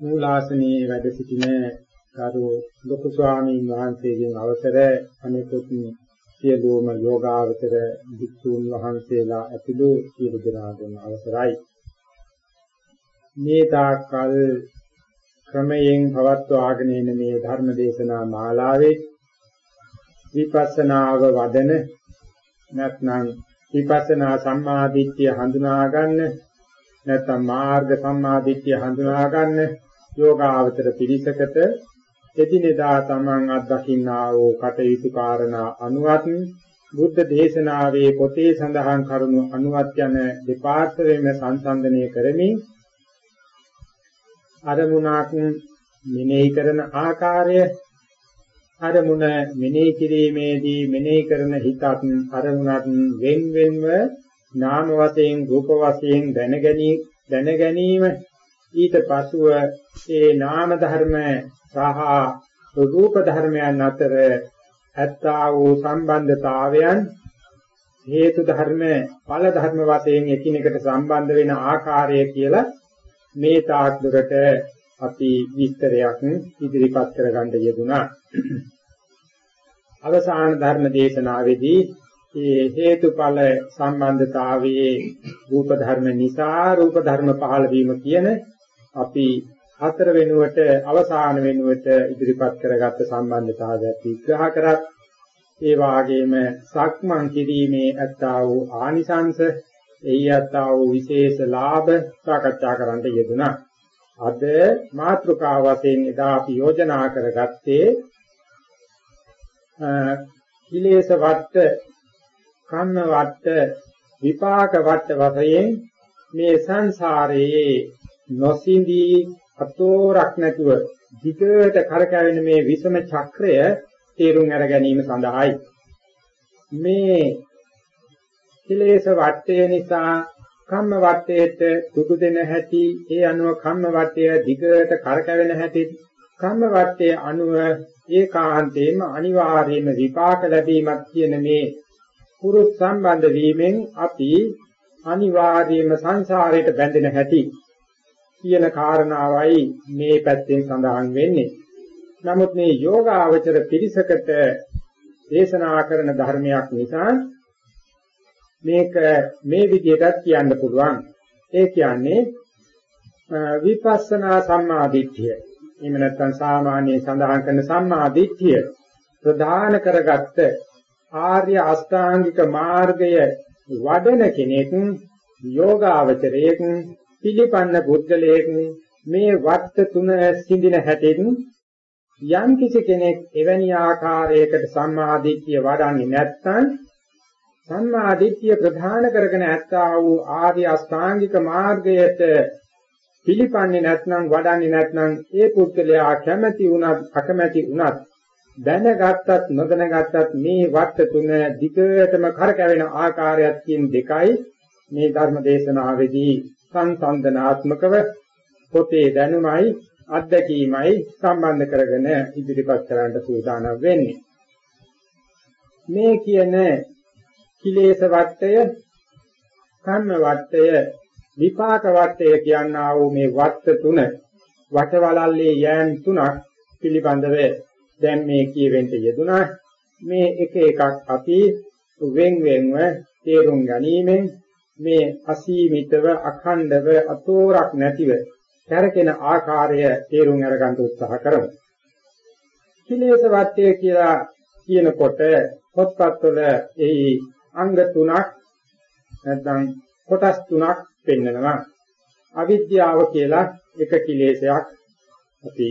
මූලාසනයේ වැඩ සිටින ගරු ලොකු ස්වාමීන් වහන්සේගෙන් අවසර අනෙකුත් සියලුම යෝගාවචර භික්ෂූන් වහන්සේලා ඇතුළු සියලු දෙනාගේම අවසරයි. මේ තාක්කල් ක්‍රමයෙන් පවත්වාගෙන එන මේ ධර්ම දේශනා මාලාවේ විපස්සනාව වදන නැත්නම් විපස්සනා සම්මාදිට්ඨිය හඳුනා ගන්න නැත්නම් මාර්ග සම්මාදිට්ඨිය හඳුනා ගන්න යෝගාවචර පිළිසකට එදිනෙදා තමන් අත්දකින්නා වූ කටයුතු කාරණා අනුවත් බුද්ධ දේශනාවේ පොතේ සඳහන් කරුණු අනුවත් යන දෙපාර්ශ්වයෙන්ම සංසන්දනය කරමින් අරමුණක් මෙනෙහි කරන ආකාරය අරමුණ මෙනෙහි කිරීමේදී මෙනෙහි කරන හිතත් අරමුණත් වෙන් වෙන්ව නාම වශයෙන් රූප වශයෙන් දැනගැනීම දැනගැනීම ඊට පසුව ඒ නාම ධර්ම සහ රූප ධර්මයන් අතර ඇත්තා වූ සම්බන්ධතාවයන් හේතු ධර්ම ඵල ධර්ම වශයෙන් එකිනෙකට සම්බන්ධ වෙන ආකාරය කියලා මේ තාක් දුරට අපි විස්තරයක් ඉදිරිපත් කරගන්න යෙදුනා. අවසාන ධර්ම දේශනාවේදී මේ හේතුඵල සම්බන්ධතාවයේ රූප ධර්ම නිසා රූප ධර්ම පහළ වීම කියන අපි හතර වෙනුවට අවසාන වෙනුවට ඉදිරිපත් කරගත්ත සම්බන්ධතාවයක් විග්‍රහ කරත් ඒ වාගේම සක්මන් කිරීමේ ඇත්තා වූ ආනිසංස එහි ඇත්තා වූ විශේෂ ලාභ සාකච්ඡා කරන්න යෙදුණා. අද මාත්‍රිකා වශයෙන් එදා අපි යෝජනා කරගත්තේ කිලේශ වට කන්න වට විපාක වට වශයෙන් මේ සංසාරයේ නොසිඳී අතෝරක් නැතුව ධිකයට කරකැවෙන මේ විසම චක්‍රය තේරුම් අර ගැනීම සඳහායි. මේ කිලේශ වටය නිසා කම්ම වටයට දුක දෙන හැටි ඒ අනුව කම්ම වටය ධිකයට කරකැවෙන හැටි කම්ම වටයේ අනුව ඒකාන්තයෙන්ම අනිවාර්යයෙන්ම විපාක ලැබීමක් කියන මේ පුරුත් සම්බන්ධ වීමෙන් අපි අනිවාර්යයෙන්ම සංසාරයට බැඳෙන හැටි කියන කාරණාවයි මේ පැත්තෙන් සඳහන් වෙන්නේ. නමුත් මේ යෝගාවචර පිරිසකට දේශනා කරන ධර්මයක් නිසා මේක මේ විදිහටත් කියන්න පුළුවන්. ඒ කියන්නේ විපස්සනා සම්මාදිට්ඨිය. එහෙම නැත්නම් සාමාන්‍ය සඳහන් කරන සම්මාදිට්ඨිය ප්‍රධාන කරගත්ත ආර්ය අෂ්ටාංගික මාර්ගය වඩන කෙනෙක් යෝගාවචරයෙක් පිළිපන්න පුද්ගලයෙක් මේ වට තුන සිඳින හැටෙන් යම් කිසි කෙනෙක් එවැනි ආකාරයකට සම්මාදිට්ඨිය වඩන්නේ නැත්නම් සම්මාදිට්ඨිය ප්‍රධාන කරගෙන ඇත්තා වූ ආර්ය අෂ්ටාංගික මාර්ගයට පිළිපන්නේ නැත්නම් වඩන්නේ නැත්නම් ඒ පුද්ගලයා කැමැති වුණත් අකමැති වුණත් දැනගත්තත් නොදැනගත්තත් මේ වට තුන දිගටම කරකැවෙන ආකාරයක් කියන දෙකයි මේ ධර්ම දේශනාවේදී සංසන්දනාත්මකව පොතේ දැනුමයි අත්දැකීමයි සම්බන්ධ කරගෙන ඉදිරිපත් කරන්න සූදානම් වෙන්නේ. මේ කියන කිලේශ වට්ටය කම්ම වට්ටය විපාක වට්ටය කියනා වූ මේ වට්ට තුන වටවලල්ලේ යෑම් තුනක් පිළිබඳව දැන් මේ කියවෙන්න යෙදුනා මේ එක එකක් අපි වෙන් වෙන්ව තේරුම් ගැනීමෙන් මේ අසීමිතව අඛණ්ඩව අතෝරක් නැතිව කරකෙන ආකාරය තේරුම් අරගන්න උත්සාහ කරමු. කිලේශ වට්ටය කියලා කියනකොට පොත්පත්වල එයි අංග තුනක් නැත්නම් කොටස් තුනක් පෙන්වනවා. අවිද්‍යාව කියලා එක කිලේශයක් අපි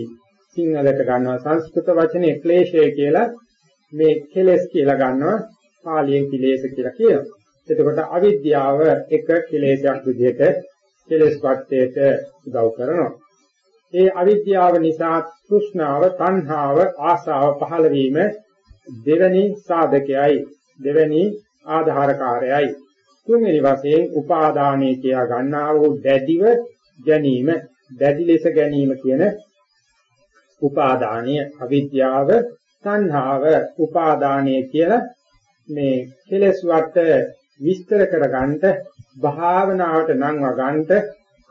සිංහලට ගන්නවා සංස්කෘත වචනේ ක්ලේශය කියලා මේ කෙලස් කියලා ගන්නවා පාලියෙන් කිලේශ කියලා කියනවා. එතකොට අවිද්‍යාව එක කෙලෙසයක් විදිහට කෙලස් වටේට උදව් කරනවා. ඒ අවිද්‍යාව නිසා තෘෂ්ණාව, තණ්හාව, ආසාව පහළ වීම දෙවැනි සාධකයයි දෙවැනි ආධාරකාරයයි තුන්වෙනි වශයෙන් උපාදානයේ කියා ගන්නා වූ දැඩිව ගැනීම දැඩි ලෙස ගැනීම කියන උපාදානීය අවිද්‍යාව සංහාව උපාදානයේ කියලා මේ කෙලස් වට විස්තර කරගන්න භාවනාවට නංව ගන්නට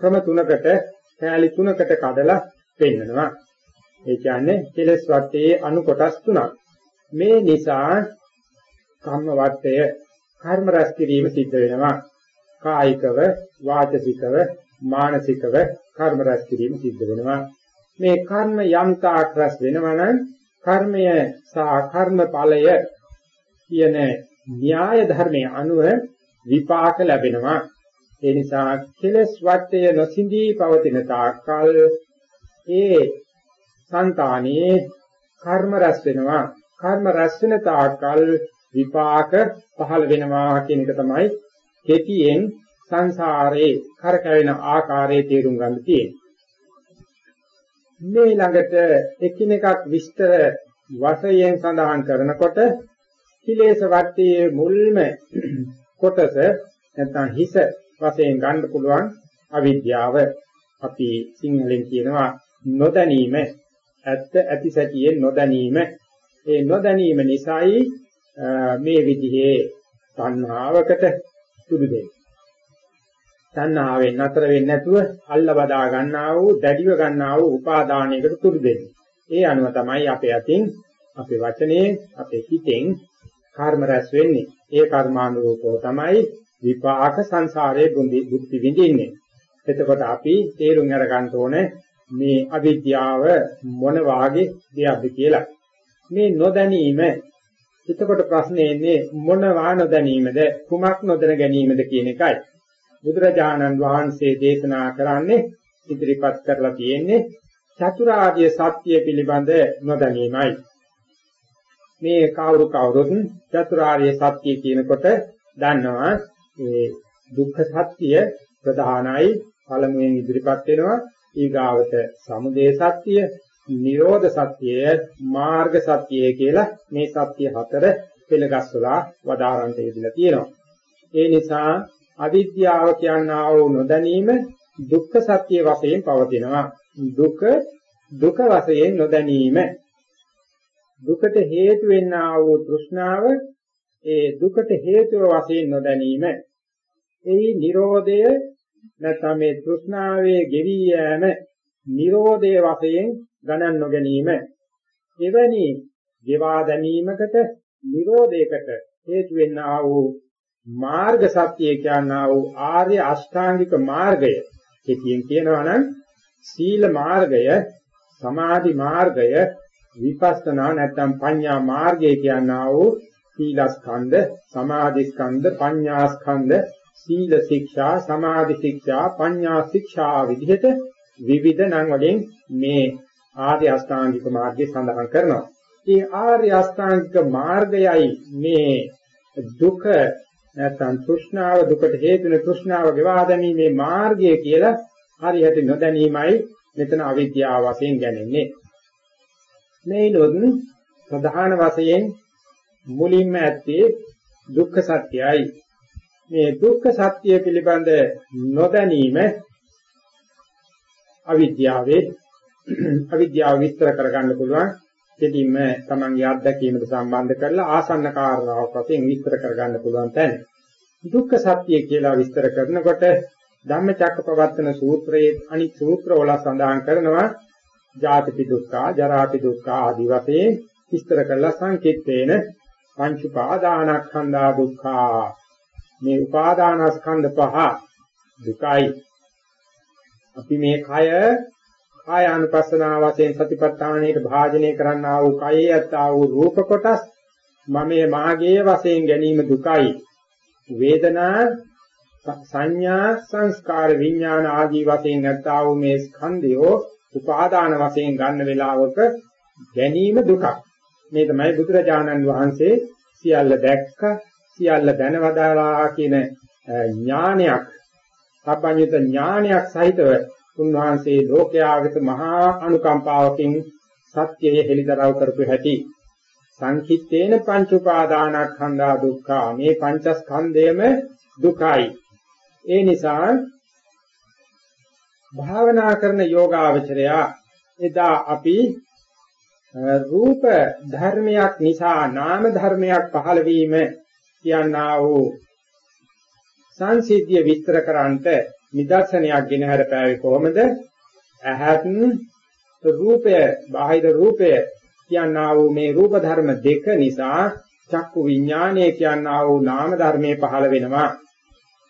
ක්‍රම තුනකට කැලි තුනකට කඩලා පෙන්නනවා. ඒ කියන්නේ කෙලස් වටේ අනු කොටස් තුනක්. මේ නිසා කම්ම වටය කර්ම රැස් කිරීම සිද්ධ වෙනවා. කායිකව, වාචසිකව, මානසිකව කර්ම රැස් කිරීම සිද්ධ වෙනවා. මේ කර්ම යම් තාක් රැස් වෙනවා නම් කර්මය සහ කර්ම ඵලය කියන න්‍යාය ධර්මයේ අනුව විපාක ලැබෙනවා. ඒ නිසා කෙලස් වටය නොසිඳී පවතින තාක්කල් ඒ సంతානයේ කර්ම රැස් වෙනවා. කර්ම රැස් වෙන තාක්කල් විපාක පහළ වෙනවා කියන එක තමයි කෙටියෙන් සංසාරේ කරකැවෙන ආකාරයේ තේරුම් ගන්න තියෙන්නේ. මේ ළඟට එකිනෙකක් විස්තර වශයෙන් සඳහන් කරනකොට කිලේශ වට්ටියේ මුල්ම කොටස නැත්නම් හිස වශයෙන් ගන්න පුළුවන් අවිද්‍යාව. අපි සිංහලෙන් කියනවා නොදැනීම. ඇත්ත ඇති සැටියෙන් නොදැනීම. ඒ නොදැනීම නිසායි මේ විදිහේ තණ්හාවකට තුඩු දෙන්නේ. තණ්හාවෙන් නතර වෙන්නේ නැතුව අල්ල බදා ගන්නා වූ දැඩිව ගන්නා වූ උපාදානයකට තුඩු දෙන්නේ. ඒ අනුව තමයි අපේ අතින් අපේ වචනේ අපේ හිතෙන් කර්ම රැස් වෙන්නේ. ඒ කර්මානුරූපව තමයි විපාක සංසාරයේ බුද්ධි විඳින්නේ. එතකොට අපි තේරුම් අරගන්න ඕනේ මේ අවිද්‍යාව මොන වාගේ දෙයක්ද කියලා. මේ නොදැනීම එතකොට ප්‍රශ්නේ එන්නේ මොනවා නොදැනීමද කුමක් නොදැන ගැනීමද කියන එකයි. බුදුරජාණන් වහන්සේ දේශනා කරන්නේ ඉදිරිපත් කරලා තියෙන්නේ චතුරාර්ය සත්‍ය පිළිබඳ නොදැනීමයි. මේ කවුරු කවුරුත් චතුරාර්ය සත්‍ය කියනකොට දන්නවා ඒ දුක්ඛ සත්‍ය ප්‍රධානයි පළමුවෙන් ඉදිරිපත් වෙනවා. ඊගාවට සමුදය සත්‍ය නිරෝධ සත්‍යය මාර්ග සත්‍යය කියලා මේ සත්‍ය හතර පෙළගස්වලා වදාරන්ට යෙදලා තියෙනවා. ඒ නිසා අවිද්‍යාව කියනා වූ නොදැනීම දුක්ඛ සත්‍ය වශයෙන් පවතිනවා. දුක දුක වශයෙන් නොදැනීම. දුකට හේතු වෙන්නා වූ තෘෂ්ණාව ඒ දුකට හේතුව වශයෙන් නොදැනීම. එහි Nirodhaය නැත්නම් මේ තෘෂ්ණාවේ ගෙවි යෑම Nirodhaය වශයෙන් ගණන් නොගැනීම. එවැනි ගෙවා දැමීමකට Nirodhayකට හේතු වෙන්නා වූ මාර්ග සත්‍ය කියනා වූ ආර්ය අෂ්ටාංගික මාර්ගය. කෙටියෙන් කියනවා නම් සීල මාර්ගය සමාධි මාර්ගය විපස්සනා නැත්නම් පඤ්ඤා මාර්ගය කියනා වූ සීලස්කන්ධ, සමාධිස්කන්ධ, පඤ්ඤාස්කන්ධ, සීල ශික්ෂා, සමාධි ශික්ෂා, පඤ්ඤා ශික්ෂා විදිහට විවිධ නම් වලින් මේ ආර්ය අෂ්ටාංගික මාර්ගය සඳහන් කරනවා. මේ ආර්ය අෂ්ටාංගික මාර්ගයයි මේ දුක නැත්නම් තෘෂ්ණාව දුකට හේතු වෙන තෘෂ්ණාව ගෙවා දැමීමේ මාර්ගය කියලා හරියට නොදැනීමයි මෙතන අවිද්‍යාව වශයෙන් ගැනෙන්නේ. මේනොත් ප්‍රධාන වශයෙන් මුලින්ම ඇත්තේ දුක්ඛ සත්‍යයි. මේ දුක්ඛ සත්‍ය පිළිබඳ නොදැනීම අවිද්‍යාවේ අවිද්‍යාව විස්තර කරගන්න පුළුවන් දෙදින්ම තමන්ගේ අත්දැකීමට සම්බන්ධ කරලා ආසන්න කාරණාවක් වශයෙන් විස්තර කරගන්න පුළුවන් තැන. දුක්ඛ සත්‍ය කියලා විස්තර කරනකොට ධම්මචක්කපවත්තන සූත්‍රයේ අනිත් සූත්‍රවල සඳහන් කරනවා ජාතිපි දුක්ඛ, ජරාපි දුක්ඛ ආදී වශයෙන් විස්තර කරලා සංකීර්තේන පංච උපාදානස්කන්ධා දුක්ඛ. මේ උපාදානස්කන්ධ පහ දුකයි. අපි මේ කය කාය අනුපස්සනාව වශයෙන් සතිපට්ඨානයේ භාජනය කරන්නා වූ කයේ යත්තා වූ රූප කොටස් මමයේ මාගේ වශයෙන් ගැනීම දුකයි. වේදනා සංඥා සංස්කාර විඥාන ආදී වශයෙන් නැත්තා වූ මේ ස්කන්ධයෝ උපාදාන වශයෙන් ගන්න වේලාවක ගැනීම දුකක්. මේ තමයි බුදුරජාණන් වහන්සේ සියල්ල දැක්ක සියල්ල දැනවදාලා කියන ඥානයක් සබ්බඤ්ඤත ඥානයක් සහිතව උන්වහන්සේ ලෝකයාගත මහා අනුකම්පාවකින් සත්‍යයේ හෙළිදරව් කරපු හැටි. සංකිට්ඨේන පංච උපාදානස්කන්ධා දුක්ඛ. මේ පංචස්කන්ධයම දුකයි. ඒ නිසා භාවනා කරන යෝගාවචරයා එදා අපි රූප ධර්මයක් නිසා නාම ධර්මයක් පහළ වීම කියනා වූ සංසිද්ධිය විස්තර කරන්නට නිදර්ශනයක් ගෙන හරපෑවේ කොහොමද? ඇහත් රූපය, බාහිර රූපය කියනා වූ මේ රූප ධර්ම දෙක නිසා චක්කු විඥානය කියනා වූ නාම ධර්මයේ පහළ වෙනවා.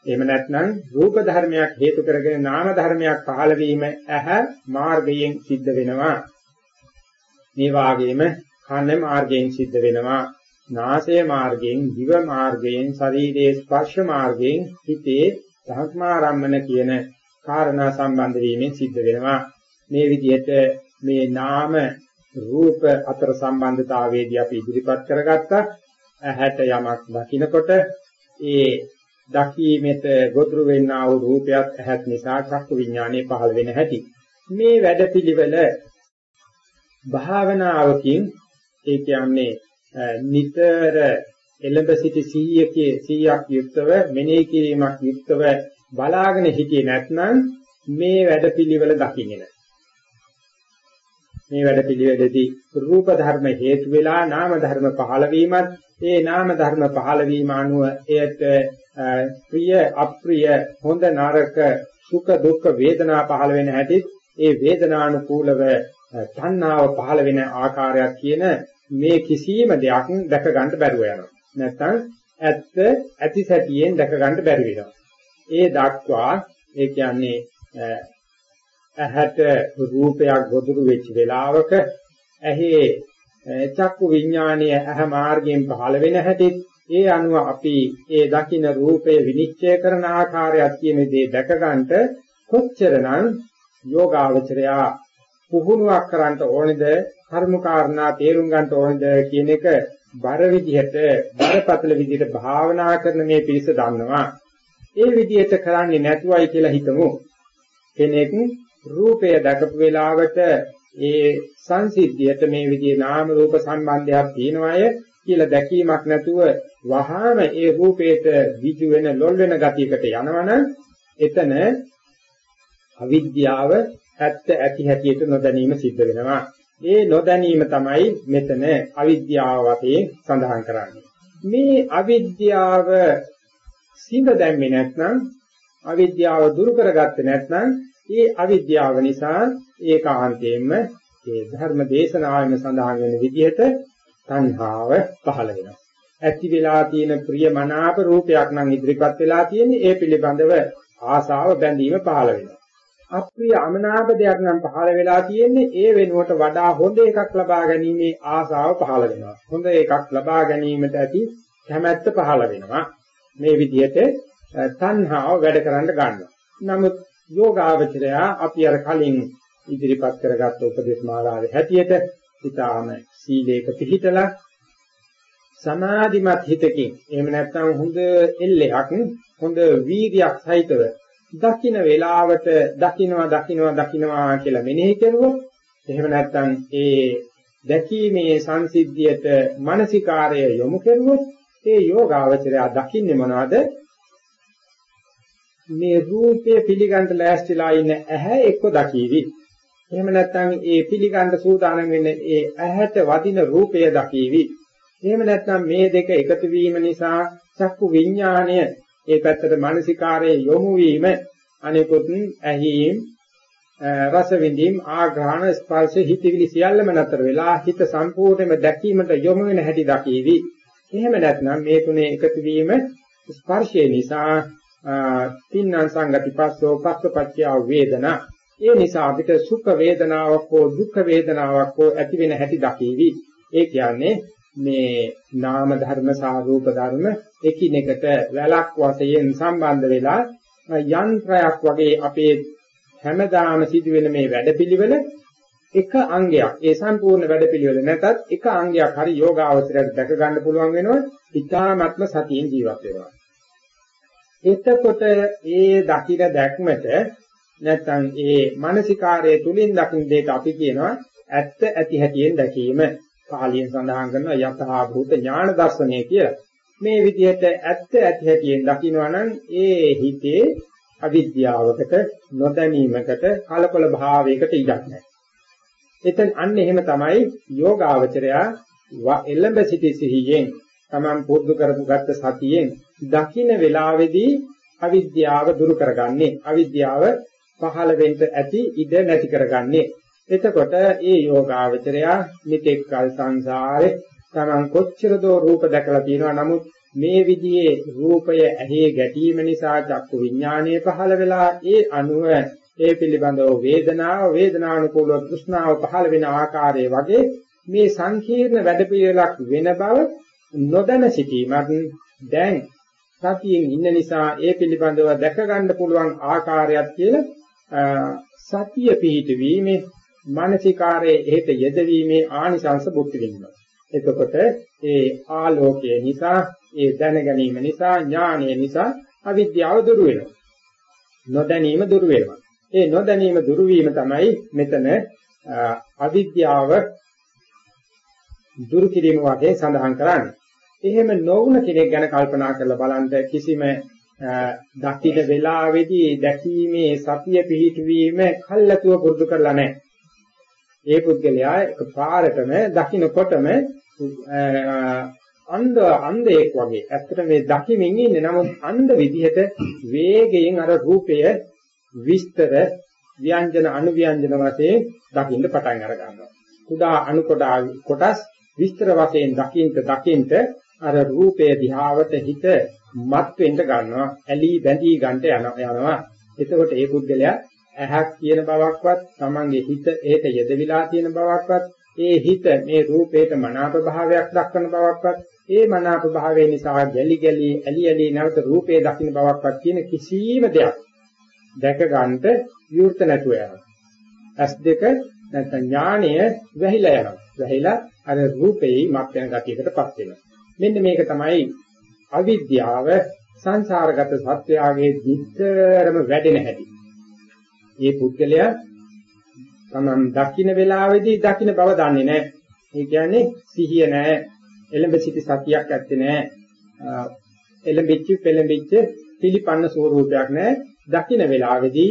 එහෙම නැත්නම් රූප ධර්මයක් හේතු කරගෙන නාම ධර්මයක් පහළ වීම ඇහ මාර්ගයෙන් සිද්ධ වෙනවා. මේ වාගේම කන මාර්ගයෙන් සිද්ධ වෙනවා. නාසය මාර්ගයෙන්, දිව මාර්ගයෙන්, ශරීරයේ ස්පර්ශ මාර්ගයෙන් හිතේ ධර්මාරම්මන කියන කාරණා සම්බන්ධ වීමෙන් සිද්ධ වෙනවා. මේ විදිහට මේ නාම රූප අතර සම්බන්ධතාවයේදී අපි ඉදිරිපත් කරගත්තා. ඇහැට යමක් දකිනකොට ඒ දකීමෙත ගොදුරු වෙන්නා වූ රූපයක් ඇහත් නිසා චක්කු විඥානය පහළ වෙන හැටි. මේ වැඩපිළිවෙල භාවනාවකින් ඒ කියන්නේ නිතර එළඹ සිටි 100කේ 100ක් යුක්තව මෙනෙහි කිරීමක් යුක්තව බලාගෙන හිටියේ නැත්නම් මේ වැඩපිළිවෙල දකින්නේ නැහැ. මේ වැඩපිළිවෙලදී රූප ධර්ම හේතු වෙලා නාම ධර්ම පහළ වීමත් ඒ නාම ධර්ම පහළ වීම අනුව එයට ප්‍රිය අප්‍රිය හොඳ නරක සුඛ දුක්ඛ වේදනා පහළ වෙන හැටි ඒ වේදනානුකූලව තණ්හාව පහළ වෙන ආකාරයක් කියන මේ කිසියම් දෙයක් දැක ගන්න බැරුව යනවා. නැත්නම් ඇත්ත ඇති සැටියෙන් දැක ගන්න බැරි වෙනවා. ඒ දක්වා ඒ කියන්නේ ඇහැට රූපයක් ගොදුරු වෙච්ච වෙලාවක ඇහි චක්කු විඥානීය ඇහ මාර්ගයෙන් පහළ වෙන හැටි ඒ අනුව අපි ඒ දකින රූපය විනිශ්චය කරන ආකාරයක් කියන දේ දැක ගන්නට කොච්චරනම් යෝගාවචරයා පුහුණුවක් කරන්න ඕනේද කර්ම කාරණා තේරුම් ගන්න ඕනේද කියන එක බර විදිහට බරපතල විදිහට භාවනා කරන මේ පිරිස දන්නවා. ඒ විදිහට කරන්නේ නැතුවයි කියලා හිතමු. කෙනෙක් රූපය දැකපු වෙලාවට ඒ සංසිද්ධියට මේ විදිහේ නාම රූප සම්බන්ධයක් තියෙනවාය කියලා දැකීමක් නැතුව වහාම ඒ රූපේට විජු වෙන ලොල් වෙන ගතියකට යනවනම් එතන අවිද්‍යාව ඇත්ත ඇති හැටියට නොදැනීම සිද්ධ වෙනවා. ඒ නොදැනීම තමයි මෙතන අවිද්‍යාව වශයෙන් සඳහන් කරන්නේ. මේ අවිද්‍යාව සිඳ දැම්මේ නැත්නම් අවිද්‍යාව දුරු කරගත්තේ නැත්නම් ඒ අවිද්‍යාව නිසා ඒකාන්තයෙන්ම ඒ ධර්ම දේශනාවෙම සඳහන් වෙන විදිහට තණ්හාව පහළ වෙනවා. ඇති වෙලා තියෙන ප්‍රියමනාප රූපයක් නම් ඉදිරිපත් වෙලා තියෙන්නේ ඒ පිළිබඳව ආසාව බැඳීම පහළ වෙනවා. අප්‍රිය අමනාප දෙයක් නම් පහළ වෙලා තියෙන්නේ ඒ වෙනුවට වඩා හොඳ එකක් ලබා ගැනීමේ ආසාව පහළ වෙනවා. හොඳ එකක් ලබා ගැනීමට ඇති කැමැත්ත පහළ වෙනවා. මේ විදිහට තණ්හාව වැඩ කරන්න ගන්නවා. නමුත් යෝගාවචරයා අපි අර කලින් ඉදිරිපත් කරගත්ත උපදේශ මාලාවේ හැටියට ඊටාම සීලේක පිහිටලා සමාධිමත් හිතකින් එහෙම නැත්නම් හොඳ එල්ලයක් හොඳ වීර්යයක් සහිතව දකින්න වේලාවට දකින්නවා දකින්නවා දකින්නවා කියලා මෙනෙහි කරුවොත් එහෙම නැත්නම් ඒ දැකීමේ සංසිද්ධියට මානසිකාරය යොමු කරුවොත් ඒ යෝගාවචරය දකින්නේ මොනවද? මේ රූපය පිළිගන්න ලෑස්තිලා ඉන්න ඇහැ එක්ක දකීවි එහෙම නැත්නම් ඒ පිළිගන්න සූදානම් වෙන්නේ ඒ ඇහැට වදින රූපය දකීවි. එහෙම නැත්නම් මේ දෙක එකතු වීම නිසා චක්කු විඥාණය ඒ පැත්තට මානසිකාරයේ යොමු වීම අනිකුත් ඇහිීම් රස විඳීම් ආග්‍රහණ ස්පර්ශ හිතවිලි සියල්ලම නතර වෙලා හිත සම්පූර්ණයෙන්ම දැකීමට යොමු වෙන හැටි දකීවි. එහෙම නැත්නම් මේ තුනේ එකතු වීම ස්පර්ශය නිසා තින්නම් සංගති පස්සෝ පස්සපච්චය වේදනා. ඒ නිසා අපිට සුඛ වේදනාවක් හෝ දුක්ඛ වේදනාවක් හෝ ඇති වෙන හැටි දකීවි. ඒ කියන්නේ මේ නාම ධර්ම සහ රූප ධර්ම එකිනෙකට වැලක් වශයෙන් සම්බන්ධ වෙලා යන්ත්‍රයක් වගේ අපේ හැමදාම සිදුවෙන මේ වැඩපිළිවෙල එක අංගයක්. ඒ සම්පූර්ණ වැඩපිළිවෙල නැතත් එක අංගයක් හරි යෝගාවචරයට දැක ගන්න පුළුවන් වෙනවා. ඊ타ත්ම සතියෙන් ජීවත් වෙනවා. එතකොට ඒ දකින දැක්මට නැත්නම් ඒ මානසිකාරයේ තුලින් දකින දෙයට අපි කියනවා ඇත්ත ඇති හැටියෙන් දැකීම පාලියෙන් සඳහන් කරනවා යතහා භූත ඥාන දර්ශනය කියලා. මේ විදිහට ඇත්ත ඇති හැටියෙන් දකිනවා නම් ඒ හිතේ අවිද්‍යාවකට නොදැනීමකට කලකොල භාවයකට ඉඩක් නැහැ. එතෙන් අන්න එහෙම තමයි යෝගාවචරයා එළඹ සිටි සිහියෙන් තමන් පුරුදු කරපු ගත්ත සතියෙන් දකින්න වෙලාවේදී අවිද්‍යාව දුරු කරගන්නේ. අවිද්‍යාව පහළ වෙන්න ඇති ඉඩ නැති කරගන්නේ. එතකොට ඒ යෝගාවචරයා මෙතෙක් කල සංසාරේ තමන් කොච්චර දෝ රූප දැකලා තියෙනවා. නමුත් මේ විදිහේ රූපය ඇහි ගැටීම නිසා චක්කු විඥානය පහළ වෙලා ඒ අනුව ඒ පිළිබඳව වේදනාව වේදනානුකූලව තෘෂ්ණාව පහළ වෙන ආකාරය වගේ මේ සංකීර්ණ වැඩපිළිවෙලක් වෙන බව නොදැන සිටීමත් දැන් සතියෙන් ඉන්න නිසා ඒ පිළිබඳව දැක ගන්න පුළුවන් ආකාරයක් කියලා සතිය පිහිටවීමේ මානසිකාරයේ එහෙට යෙදවීමේ ආනිසංස බුද්ධ වෙනවා. එතකොට ඒ ආලෝකය නිසා ඒ දැන ගැනීම නිසා ඥානය නිසා අවිද්‍යාව දුරු වෙනවා. නොදැනීම දුරු වෙනවා. ඒ නොදැනීම දුරු වීම තමයි මෙතන අවිද්‍යාව දුරු කිරීම වගේ සඳහන් කරන්නේ. එහෙම නොවුන කෙනෙක් ගැන කල්පනා කරලා බලන්න කිසිම දකින වෙලාවේදී දැකීමේ සතිය පිහිටවීම කල්ලාතුව පුරුදු කරලා නැහැ. ඒ පුද්ගලයා එකපාරටම දකින්නකොටම අන්ධ අන්ධයෙක් වගේ. ඇත්තට මේ දකිමින් ඉන්නේ නමුත් අන්ධ විදිහට වේගයෙන් අර රූපය විස්තර ව්‍යංජන අනුව්‍යංජන වශයෙන් දකින්න පටන් අර ගන්නවා. කුඩා අණු කොටස් විස්තර වශයෙන් දකින්ට දකින්ට අර රූපය දිහාවට හිත මත් වෙන්න ගන්නවා. ඇලී බැඳී ගන්නට යනවා. එතකොට ඒ පුද්ගලයා ඇහක් කියන බවක්වත් තමන්ගේ හිත ඒට යෙදවිලා තියෙන බවක්වත් ඒ හිත මේ රූපේට මනාප භාවයක් දක්වන බවක්වත් ඒ මනාප භාවය නිසා ගැලි ගැලි ඇලි ඇලි නැවත රූපේ දකින්න බවක්වත් කියන කිසිම දෙයක් දැක ගන්නට විවෘත නැතුව යනවා. ඇස් දෙක නැත්නම් ඥාණය වැහිලා යනවා. වැහිලා අර රූපේ මත් වෙන ගතියකටපත් වෙනවා. මෙන්න මේක තමයි අවිද්‍යාව සංසාරගත සත්‍යයේ විතරම වැඩෙන හැටි. මේ පුද්ගලයා තමන් දකින්න වෙලාවේදී දකින්න බව දන්නේ නැහැ. ඒ කියන්නේ සිහිය නැහැ. එළඹ සිටි සතියක් ඇත්තේ නැහැ. එළඹිච්ච පෙළඹිච්ච පිළිපන්න ස්වරූපයක් නැහැ. දකින්න වෙලාවේදී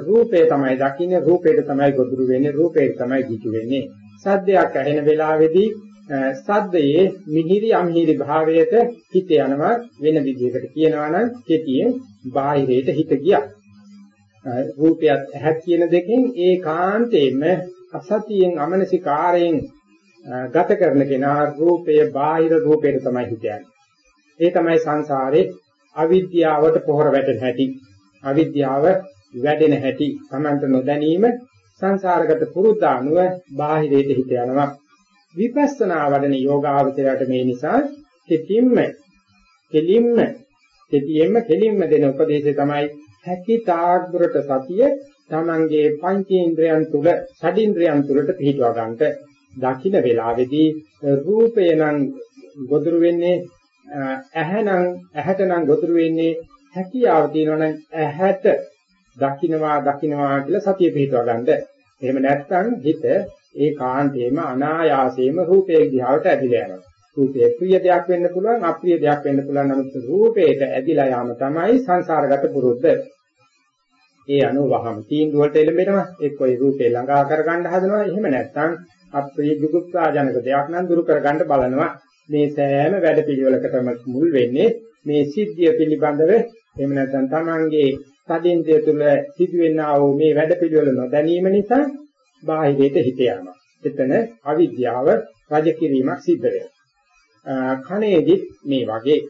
රූපේ තමයි දකින්නේ රූපේට තමයි ගොදුරු වෙන්නේ රූපේට තමයි කිචු වෙන්නේ. සද්දයක් ඇහෙන වෙලාවේදී සද්දයේ මිහිරි අමිහිරි භාවයට හිත යනවා වෙන විදිහකට කියනවා නම් කෙටියෙන් බාහිරයට හිත ගියා. රූපයත් ඇහත් කියන දෙකෙන් ඒකාන්තයෙන්ම අසතියෙන් අමනසිකාරයෙන් ගත කරන කෙනා රූපය බාහිර රූපයට තමයි හිතන්නේ. ඒ තමයි සංසාරේ අවිද්‍යාවට පොහොර වැටෙන හැටි. අවිද්‍යාව වැඩෙන හැටි තමන්ට නොදැනීම සංසාරගත පුරුද්ද අනුව බාහිරයට හිත යනවා. විපස්සනා වඩන යෝගාවචරයට මේ නිසා කෙටින්ම කෙලින්ම කෙටියෙන්ම කෙලින්ම දෙන උපදේශය තමයි හැකි තාග්‍රට සතිය තමන්ගේ පංචේන්ද්‍රයන් තුල ෂඩින්ද්‍රයන් තුලට පිහිටවා ගන්නට. දකින්න වෙලාවේදී රූපය නම් ගොදුරු වෙන්නේ ඇහැනම් ඇහැට නම් ගොදුරු වෙන්නේ හැකියාව තියෙනවනම් ඇහැට දකින්නවා දකින්නවා කියලා සතිය පිහිටවා ගන්නද එහෙම නැත්නම් හිත ඒකාන්තේම අනායාසේම රූපයේ දිහාවට ඇදිලා යනවා. රූපේ ප්‍රිය දෙයක් වෙන්න පුළුවන් අප්‍රිය දෙයක් වෙන්න පුළුවන්. නමුත් රූපේට ඇදිලා යාම තමයි සංසාරගත පුරුද්ද. ඒ අනුව වහම තීන්දුව වලට එළඹෙනවා. එක්ක ඒ රූපේ ළඟා කරගන්න හදනවා. එහෙම නැත්නම් අප්‍රිය දුක්ඛාජනක දෙයක් නම් දුරු කරගන්න බලනවා. මේ සෑම වැඩපිළිවෙලකටම මුල් වෙන්නේ මේ සිද්ධිය පිළිබඳව. එහෙම නැත්නම් Tamange සදින්දය තුළ සිදුවෙනා වූ මේ වැඩපිළිවෙල නොදැනීම නිසා බාහිරයට හිත යනවා. එතන අවිද්‍යාව රජ කිරීමක් සිද්ධ වෙනවා. කණේදිත් මේ වගේ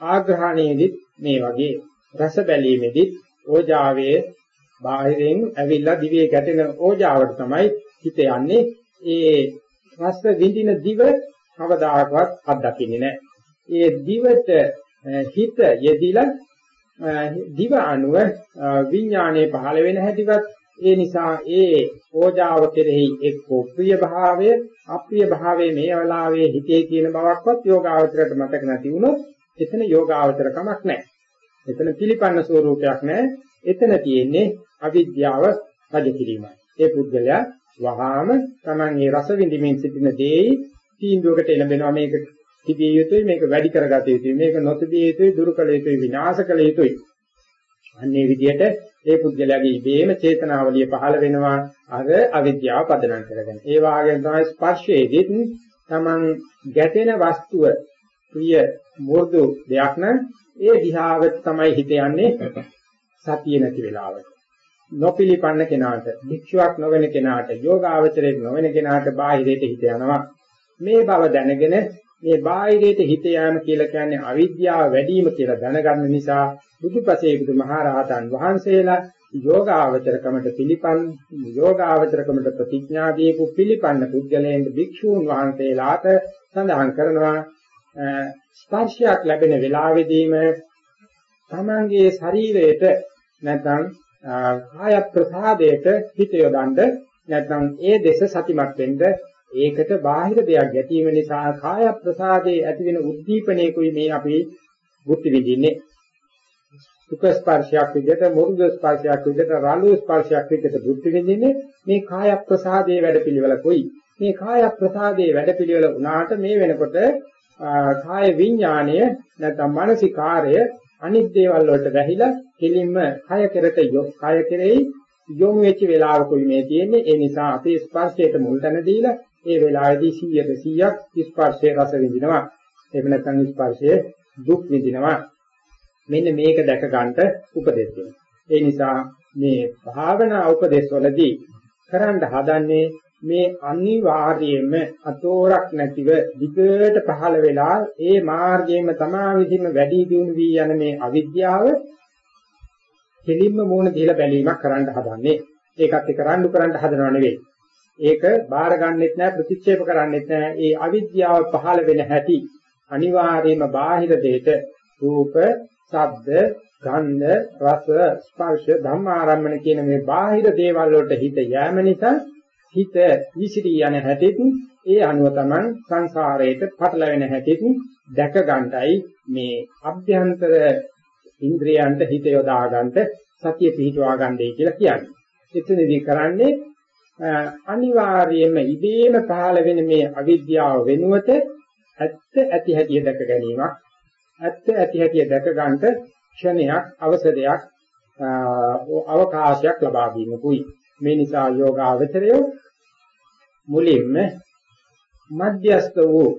ආග්‍රහණයේදිත් මේ වගේ රස බැලීමේදිත් ඕජාවේ බාහිරින් ඇවිල්ලා දිවේ ගැටෙන ඕජාවට තමයි හිත යන්නේ. ඒ රස විඳින දිව කවදාකවත් අත්දකින්නේ නැහැ. ඒ දිවට හිත යෙදිලා දිව අනුව විඥානයේ පහළ වෙන හැටිවත් ඒ නිසා ඒ ඕජාව කෙරෙහි එක්කෝ ප්‍රිය භාවය අප්‍රිය භාවය මේ වෙලාවේ හිතේ කියන බවක්වත් යෝගාවචරයට මතක නැති වුණොත් එතන යෝගාවචර කමක් නැහැ. එතන පිළිපන්න ස්වરૂපයක් නැහැ. එතන තියෙන්නේ අවිද්‍යාව රජ කිරීමයි. ඒ පුද්ගලයා වහාම Taman ඒ රස විඳින්මින් සිටින දෙයි තීන්දුවකට එළඹෙනවා මේක තිබිය යුතුයි මේක වැඩි කරගත යුතුයි මේක නොතිබිය යුතුයි දුරු කළ යුතුයි විනාශ කළ යුතුයි අන්නේ විදිහට ඒ පුද්ගලයාගේ ඉබේම චේතනාවලිය පහළ වෙනවා. අර අවිද්‍යාව පදනම් කරගෙන. ඒ වාගෙන් තමයි ස්පර්ශයේදීත් Taman ගැටෙන වස්තුව ප්‍රිය මෘදු දෙයක් නම් ඒ දිහාවට තමයි හිත යන්නේ සතිය නැති වෙලාවට. නොපිලිපන්න කෙනාට භික්ෂුවක් නොවන කෙනාට යෝගාවචරයක් නොවන කෙනාට බාහිරයට හිත යනවා. මේ බව දැනගෙන මේ බාහිරයට හිත යාම කියලා කියන්නේ අවිද්‍යාව වැඩි වීම කියලා දැනගන්න නිසා බුදුපසේ බුදුමහරහතන් වහන්සේලා යෝගාවචරකමට පිළිපන් යෝගාවචරකමට ප්‍රතිඥා දීපු පිළිපන්න පුද්ගලයන් භික්ෂූන් වහන්සේලාට සඳහන් කරනවා ස්පර්ශයක් ලැබෙන වෙලාවෙදීම තමන්ගේ ශරීරයට නැත්නම් කාය ප්‍රසාදයට හිත යොදන්න නැත්නම් ඒ දෙස සතිමත් වෙන්න ඒකට බාහිර දෙයක් ගැටීම නිසා කාය ප්‍රසාදයේ ඇතිවෙන උද්දීපනයකුයි මේ අපි බුද්ධ විදින්නේ සුඛ ස්පර්ශයක් විදිහට මුරුදු ස්පර්ශයක් විදිහට රළු ස්පර්ශයක් විදිහට බුද්ධ විදින්නේ මේ කාය ප්‍රසාදයේ වැඩපිළිවෙලකුයි මේ කාය ප්‍රසාදයේ වැඩපිළිවෙල උනාට මේ වෙනකොට කාය විඥාණය නැත්නම් මානසිකාරය අනිත් දේවල් වලට වැහිලා කෙලින්ම කය කෙරට කය කෙරෙහි යොමු වෙච්ච වෙලාවකුයි මේ තියෙන්නේ. ඒ නිසා අපේ ස්පර්ශයට මුල් තැන දීලා ඒ වෙලාවේදී 100ට 100ක් ස්පර්ශයේ රස විඳිනවා. එහෙම නැත්නම් ස්පර්ශයේ දුක් විඳිනවා. මෙන්න මේක දැක ගන්නට උපදෙස් දෙනවා. ඒ නිසා මේ භාවනා උපදෙස් වලදී කරන්න හදන්නේ මේ අනිවාර්යයෙන්ම අතෝරක් නැතිව විකට පහළ වෙලා ඒ මාර්ගයෙන්ම තමා විසින්ම වැඩි දියුණු වී යන මේ අවිද්‍යාව කෙලින්ම මූණ දීලා බැලීමක් කරන්න හදන්නේ. ඒකත් එක්ක රණ්ඩු කරන්න හදනව නෙවෙයි. ඒක බාර ගන්නෙත් නැහැ ප්‍රතික්ෂේප කරන්නෙත් නැහැ. ඒ අවිද්‍යාව පහළ වෙන හැටි අනිවාර්යයෙන්ම බාහිර දෙයට රූප, ශබ්ද, ගන්ධ, රස, ස්පර්ශ, ධම්මාරම්මන කියන මේ බාහිර දේවල් වලට හිත යෑම නිසා හිත විසිරී යන හැටිත් ඒ අනුව තමයි සංසාරයට පටලැවෙන හැටිත් දැක ගන්නයි මේ අභ්‍යන්තර ඉන්ද්‍රයන්ට හිත යොදා ගන්නට සතිය පිහිටවා ගන්නයි කියලා කියන්නේ. එතනදී කරන්නේ අනිවාර්යයෙන්ම ඉබේම පහළ වෙන මේ අවිද්‍යාව වෙනුවට ඇත්ත ඇති හැටි දැක ගැනීමක් ඇත්ත ඇති හැටි දැක ගන්නට ක්ෂණයක් අවසරයක් අවකාශයක් ලබා දීමකුයි. මේ නිසා යෝගාවචරය මුලින්ම මධ්‍යස්ත වූ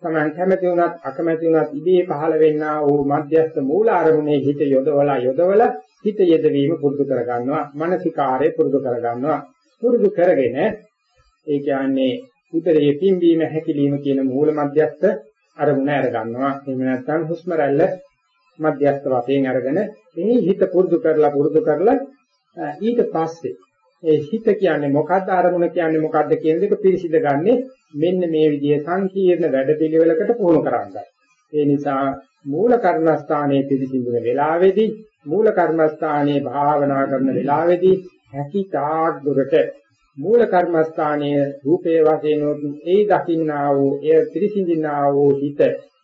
තමන් කැමති වුණත් අකමැති වුණත් ඉබේ පහළ වෙන්නා වූ මධ්‍යස්ත මූල අරමුණේ හිත යොදවලා යොදවලා හිත යෙදවීම පුරුදු කරගන්නවා. මානසිකාරය පුරුදු කරගන්නවා. පුරුදු කරගෙන ඒ කියන්නේ උදරයේ පිම්බීම හැකිලිම කියන මූල මධ්‍යස්ථ අරමුණ අර ගන්නවා. එහෙම නැත්නම් හුස්ම රැල්ල මධ්‍යස්ථ වශයෙන් අරගෙන එහි හිත පුරුදු කරලා පුරුදු කරලා ඊට පස්සේ ඒ හිත කියන්නේ මොකද්ද අරමුණ කියන්නේ මොකද්ද කියන දෙක පිරිසිඳ ගන්නෙ මෙන්න මේ විදිහේ සංකීර්ණ වැඩපිළිවෙලකට පුහුණු කරන්නයි. ඒ නිසා මූල කර්මස්ථානයේ පිරිසිඳුන වෙලාවේදී මූල කර්මස්ථානයේ භාවනා කරන වෙලාවේදී හැකි තාක් දුරට මූල කර්මස්ථානයේ රූපේ වශයෙන් ඒ දකින්නා වූ එය පිරිසිඳින්නා වූ හිත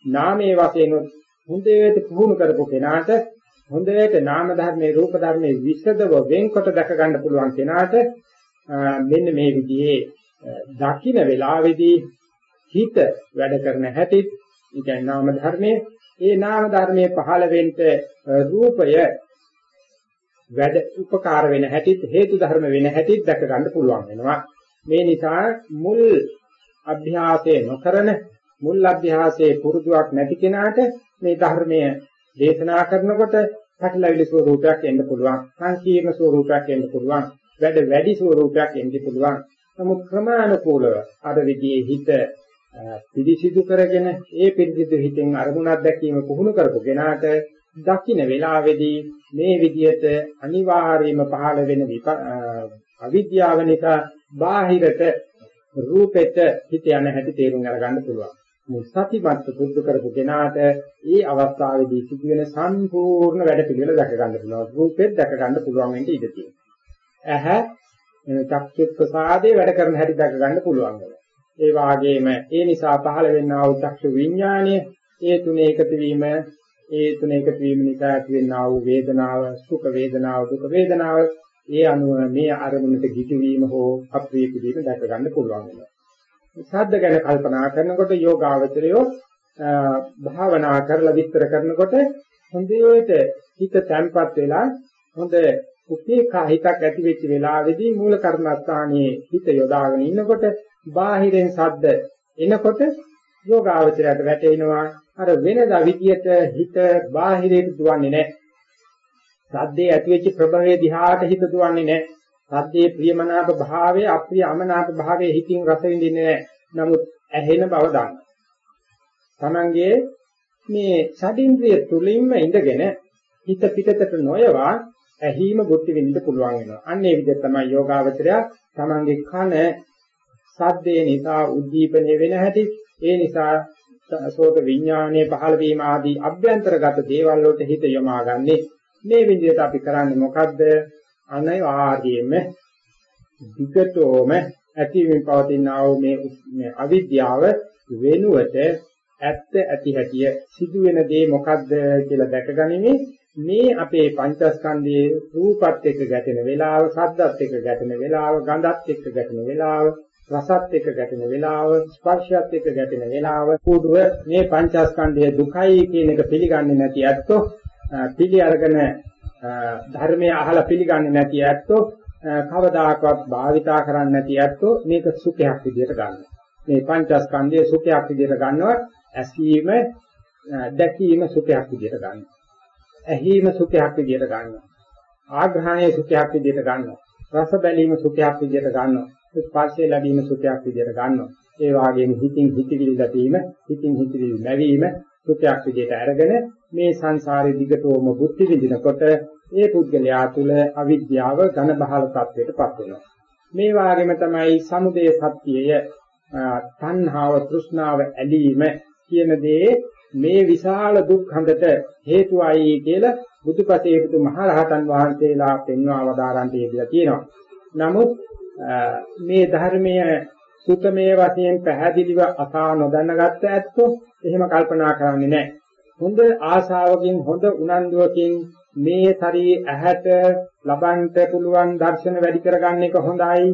නාමයේ වශයෙන් හොඳට පුහුණු කරපු කෙනාට හොඳට නාම ධර්මයේ රූප ධර්මයේ විසදව වෙන්කොට දැක ගන්න පුළුවන් කෙනාට මෙන්න මේ විදිහේ දකින්න වෙලාවේදී හිත වැඩ කරන හැටි ඒ කියන්නේ නාම ධර්මයේ ඒ නාම ධර්මයේ පහළ වෙන්න රූපය වැඩ උපකාර වෙන හැටිත් හේතු ධර්ම වෙන හැටිත් දැක ගන්න පුළුවන් වෙනවා. මේ නිසා මුල් අභ්‍යාසය නොකරන මුල් අභ්‍යාසයේ පුරුදුවක් නැති කෙනාට මේ ධර්මය දේශනා කරනකොට පැටලවිලි ස්වරූපයක් එන්න පුළුවන්. සංකීර්ණ ස්වරූපයක් එන්න පුළුවන්. වැඩ වැඩි ස්වරූපයක් එන්න පුළුවන්. නමුත් ක්‍රමානුකූලව අර විදිහේ හිත පිළිසිදු කරගෙන ඒ පිළිසිදු හිතෙන් අරමුණක් දැකීම පුහුණු කරපු කෙනාට දකින්න වෙලාවේදී මේ විදිහට අනිවාර්යයෙන්ම පහළ වෙන අවිද්‍යාව නිසා බාහිරට රූපෙට හිත යන හැටි තේරුම් අරගන්න පුළුවන්. මේ සතිපත්ත පුරුදු කරපු කෙනාට ඒ අවස්ථාවේදී සිදුවෙන සම්පූර්ණ වැඩ පිළිවෙල දැක ගන්න පුළුවන්. රූපෙත් දැක ගන්න පුළුවන් වෙන්න ඉඩ තියෙනවා. ඇහැ චක්ෂු ප්‍රසාදේ වැඩ කරන හැටි දැක ගන්න පුළුවන්. ඒ වාගේම ඒ නිසා පහළ වෙන්නා වූ චක්ෂු විඥානය ඒ තුනේ එකතු වීම ඒ තුනේ එකතු වීම නිසා ඇති වෙන්නා වූ වේදනාව සුඛ වේදනාව දුක වේදනාව ඒ අනුව මේ අරමුණට ගිතු වීම හෝ අප්‍රිය කිරීම දැක ගන්න පුළුවන් වෙනවා. ශබ්ද ගැන කල්පනා කරනකොට යෝගාවචරයෝ භාවනා කරලා විස්තර කරනකොට හොඳට හිත තැම්පත් වෙලා හොඳ උපේක්ඛා හිතක් ඇති වෙච්ච වෙලාවේදී මූල කර්මස්ථානයේ හිත යොදාගෙන ඉන්නකොට බාහිරෙන් ශබ්ද එනකොට යෝගාවචරයට වැටෙනවා අර වෙනදා විදියට හිත බාහිරයට දුවන්නේ නැහැ. සද්දේ ඇතිවෙච්ච ප්‍රභවයේ දිහාට හිත දුවන්නේ නැහැ. සද්දේ ප්‍රියමනාප භාවයේ අප්‍රිය අමනාප භාවයේ හිතින් රස විඳින්නේ නැහැ. නමුත් ඇහෙන බව දන්න. Tamange මේ ෂඩින්ද්‍රිය තුලින්ම ඉඳගෙන හිත පිටතට නොයවා ඇහිම බුද්ධි විඳින්න පුළුවන් වෙනවා. අන්න ඒ විදිහ තමයි යෝගාවචරය Tamange කන සද්දේ නිසා උද්දීපනය වෙන හැටි ඒ නිසා සෝත විඥානයේ පහළ වීම ආදී අභ්‍යන්තරගත දේවල් වලට හිත යොමාගන්නේ මේ විදිහට අපි කරන්නේ මොකද්ද? අනිවාර්යයෙන්ම විකටෝම ඇතිවීම පවතින ආ මේ මේ අවිද්‍යාව වෙනුවට ඇත්ත ඇති හැටිය සිදුවෙන දේ මොකද්ද කියලා දැකගනිමින් මේ අපේ පංචස්කන්ධයේ රූපත් එක්ක ගැටෙන වෙලාව, සද්දත් එක්ක ගැටෙන වෙලාව, ගඳත් එක්ක ගැටෙන වෙලාව, රසත් එක්ක ගැටෙන වෙලාව, ස්පර්ශයත් එක්ක ගැටෙන වෙලාව, කුඩුව මේ පංචස්කන්ධයේ දුකයි කියන එක පිළිගන්නේ නැති ඇත්තෝ පිළි අරගෙන ධර්මය අහලා පිළිගන්නේ නැති ඇත්තෝ කවදාකවත් භාවිතා කරන්නේ නැති ඇත්තෝ මේක සුඛයක් විදිහට ගන්නවා. මේ පංචස්කන්ධයේ සුඛයක් විදිහට ගන්නවා. ඇසීම දැකීම සුඛයක් විදිහට ගන්නවා. ඇහිීම සුඛයක් විදිහට ගන්නවා. ආග්‍රහණය සුඛයක් විදිහට ගන්නවා. රස බැලීම සුඛයක් විදිහට ගන්නවා. ස්පර්ශය ලැබීම සුඛයක් විදිහට ගන්නවා. ඒ වගේම හිතින් හිතවිලි දැකීම, හිතින් හිතවිලි නැවීම සුඛයක් විදිහට අරගෙන මේ සංසාරේ දිගටම බුද්ධි විඳිනකොට ඒ පුද්ගලයා තුළ අවිද්‍යාව ඝන බහල තත්වයටපත් වෙනවා. මේ වාගෙම තමයි සමුදය සත්‍යය තණ්හාව තෘෂ්ණාව ඇලීම කියන දේ මේ විශාල දුක් හඳට හේතුවයි කියලා බුදුපතේ බුදු මහරහතන් වහන්සේලා පෙන්වා වදාරන්ට යෙදලා තියෙනවා. නමුත් මේ ධර්මය සුතමේ වශයෙන් පැහැදිලිව අසා නොදැනගත්ත ඇත්තෝ එහෙම කල්පනා කරන්නේ නැහැ. හොඳ ආශාවකින් හොඳ උනන්දුවකින් මේ ශරීර ඇහැට ලබන්ට පුළුවන් දර්ශන වැඩි කරගන්න එක හොඳයි.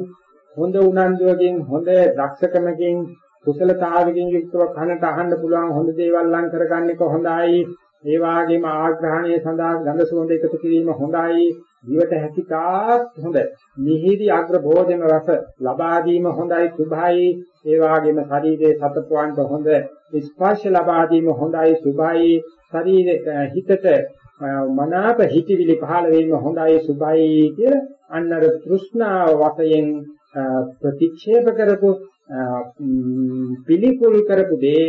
හොඳ උනන්දුවකින් හොඳ දක්ෂකමකින් කුසලතාවකින් යුක්තව කනට අහන්න පුළුවන් හොඳ දේවල් ලං කරගන්න එක හොඳයි. ඒ වගේම ආග්‍රහණය සඳහා ගඳ සුවඳ එකතු කිරීම හොඳයි. දිවට හැකිතාක් හොඳ. මිහිරි අග්‍ර භෝජන රස ලබා දීම හොඳයි සුභයි. ඒ වගේම ශරීරයේ සතපවන්ට හොඳ ස්පර්ශ ලබා දීම හොඳයි සුභයි. ශරීරයේ හිතට මනාප හිතවිලි පහළ වීම හොඳයි සුභයි කිය අන්නර තෘෂ්ණාව වශයෙන් ප්‍රතික්ෂේප කරපු පිළිකුල් කරපු දේ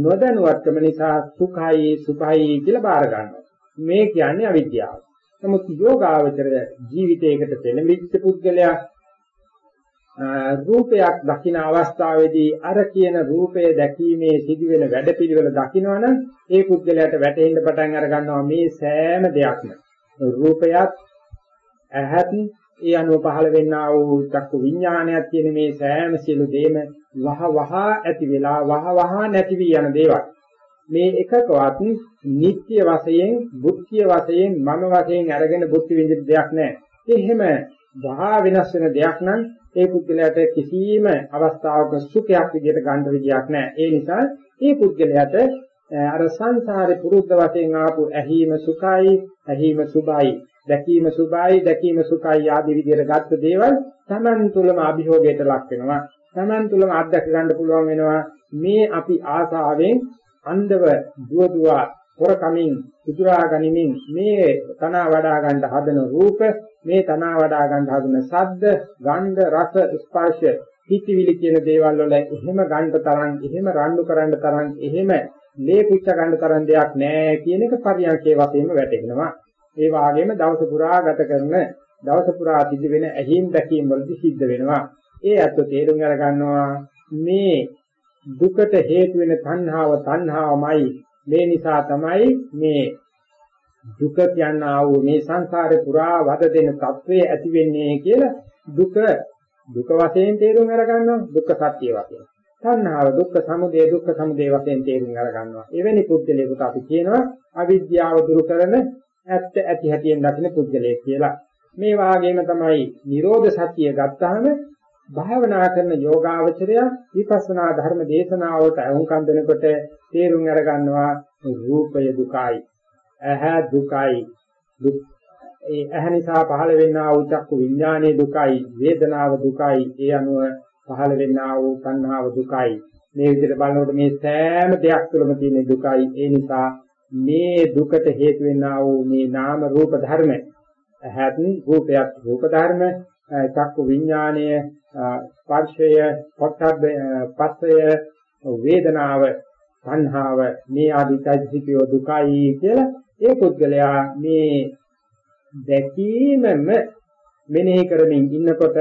නොදැනුවත්කම නිසා සුඛයි සුභයි කියලා බාර ගන්නවා. මේ කියන්නේ අවිද්‍යාව. නමුත් යෝගාවචර ජීවිතයකට පෙළඹිච්ච පුද්ගලයා රූපයක් දකින අවස්ථාවේදී අර කියන රූපය දැකීමේ සිදුවෙන වැඩපිළිවෙල දකිනවනම් ඒ පුද්ගලයාට වැටහෙන්න පටන් අර ගන්නවා මේ සෑම දෙයක්ම. රූපයත් ඇහත් ඒ අනුව පහළ වෙන්නා වූ චක්කු විඥානයක් කියන මේ සෑම සියලු දේම වහ වහ ඇති වෙලා වහ වහ නැති වී යන දේවල්. මේ එකකවත් නිත්‍ය වශයෙන් බුද්ධිය වශයෙන් මම වශයෙන් අරගෙන බුද්ධ විඳින දෙයක් නැහැ. එහෙම වහා වෙනස් වෙන දෙයක් නම් ඒ පුද්ගලයාට කිසිම අවස්ථාවක සුඛයක් විදිහට ගන්න විදියක් නැහැ. ඒ නිසා ඒ පුද්ගලයාට අර සංසාරේ පුරුද්ද වශයෙන් ආපු ඇහිම සුඛයි, ඇහිම සුභයි. දැකීම සුභයි දැකීම සුඛයි ආදී විදිහට ගත්ත දේවල් Taman තුලම අභියෝගයට ලක් වෙනවා Taman තුලම අත්දැක ගන්න පුළුවන් වෙනවා මේ අපි ආසාවෙන් අන්ධව දුවදුවා පොරකමින් උතුරා ගනිමින් මේ තනවා වඩා ගන්න හදන රූප මේ තනවා වඩා ගන්න හදන ශබ්ද ගන්ධ රස ස්පර්ශ හිතවිලි කියන දේවල් වල එහෙම ගන්න තරම් එහෙම රණ්ඩු කරන්න තරම් එහෙම ලේ පුච්ච ගන්න තරම් දෙයක් නැහැ කියන එක පරියන්කේ වශයෙන්ම වැටෙනවා ඒ වගේම දවස පුරා ගත කරන දවස පුරා සිදු වෙන ඇහිම් දැකීම් වලදී සිද්ධ වෙනවා. ඒ අත් තේරුම් අරගන්නවා මේ දුකට හේතු වෙන තණ්හාව තණ්හාවමයි මේ නිසා තමයි මේ දුක කියනා වූ මේ සංසාරේ පුරා වද දෙන తත්වයේ ඇති වෙන්නේ කියලා දුක දුක වශයෙන් තේරුම් අරගන්නවා දුක්ඛ සත්‍ය වශයෙන්. තණ්හාව දුක්ඛ සමුදය දුක්ඛ සමුදය වශයෙන් තේරුම් අරගන්නවා. එවැනි පුද්ගලයෙකුට අපි කියනවා අවිද්‍යාව දුරු කරන ඇත්ත ඇති හැටියෙන් දකින පුද්ගලයෙක් කියලා. මේ වාගේම තමයි Nirodha Satya ගත්තාම භාවනා කරන යෝගාවචරය විපස්සනා ධර්ම දේශනාවට අහුම්කම් දෙනකොට තේරුම් අරගන්නවා රූපය දුකයි ඇහැ දුකයි. දුක් ඒ ඇහැ නිසා පහළ වෙන්නා වූ චක්කු විඥානයේ දුකයි වේදනාව දුකයි. ඒ අනුව පහළ වෙන්නා වූ සංහාව දුකයි. මේ විදිහට බලනකොට මේ සෑම දෙයක් තුළම තියෙන දුකයි. ඒ නිසා මේ දුකට හේතු වෙන්නා වූ මේ නාම රූප ධර්ම ඇහත් රූපයක් රූප ධර්ම චක්කු විඥානය ස්පර්ශය පොට්ටබ්බ පස්සය වේදනාව සංහාව මේ ආදී චෛතසිකය දුකයි කියලා ඒ පුද්ගලයා මේ දැකීමම මෙනෙහි කරමින් ඉන්නකොට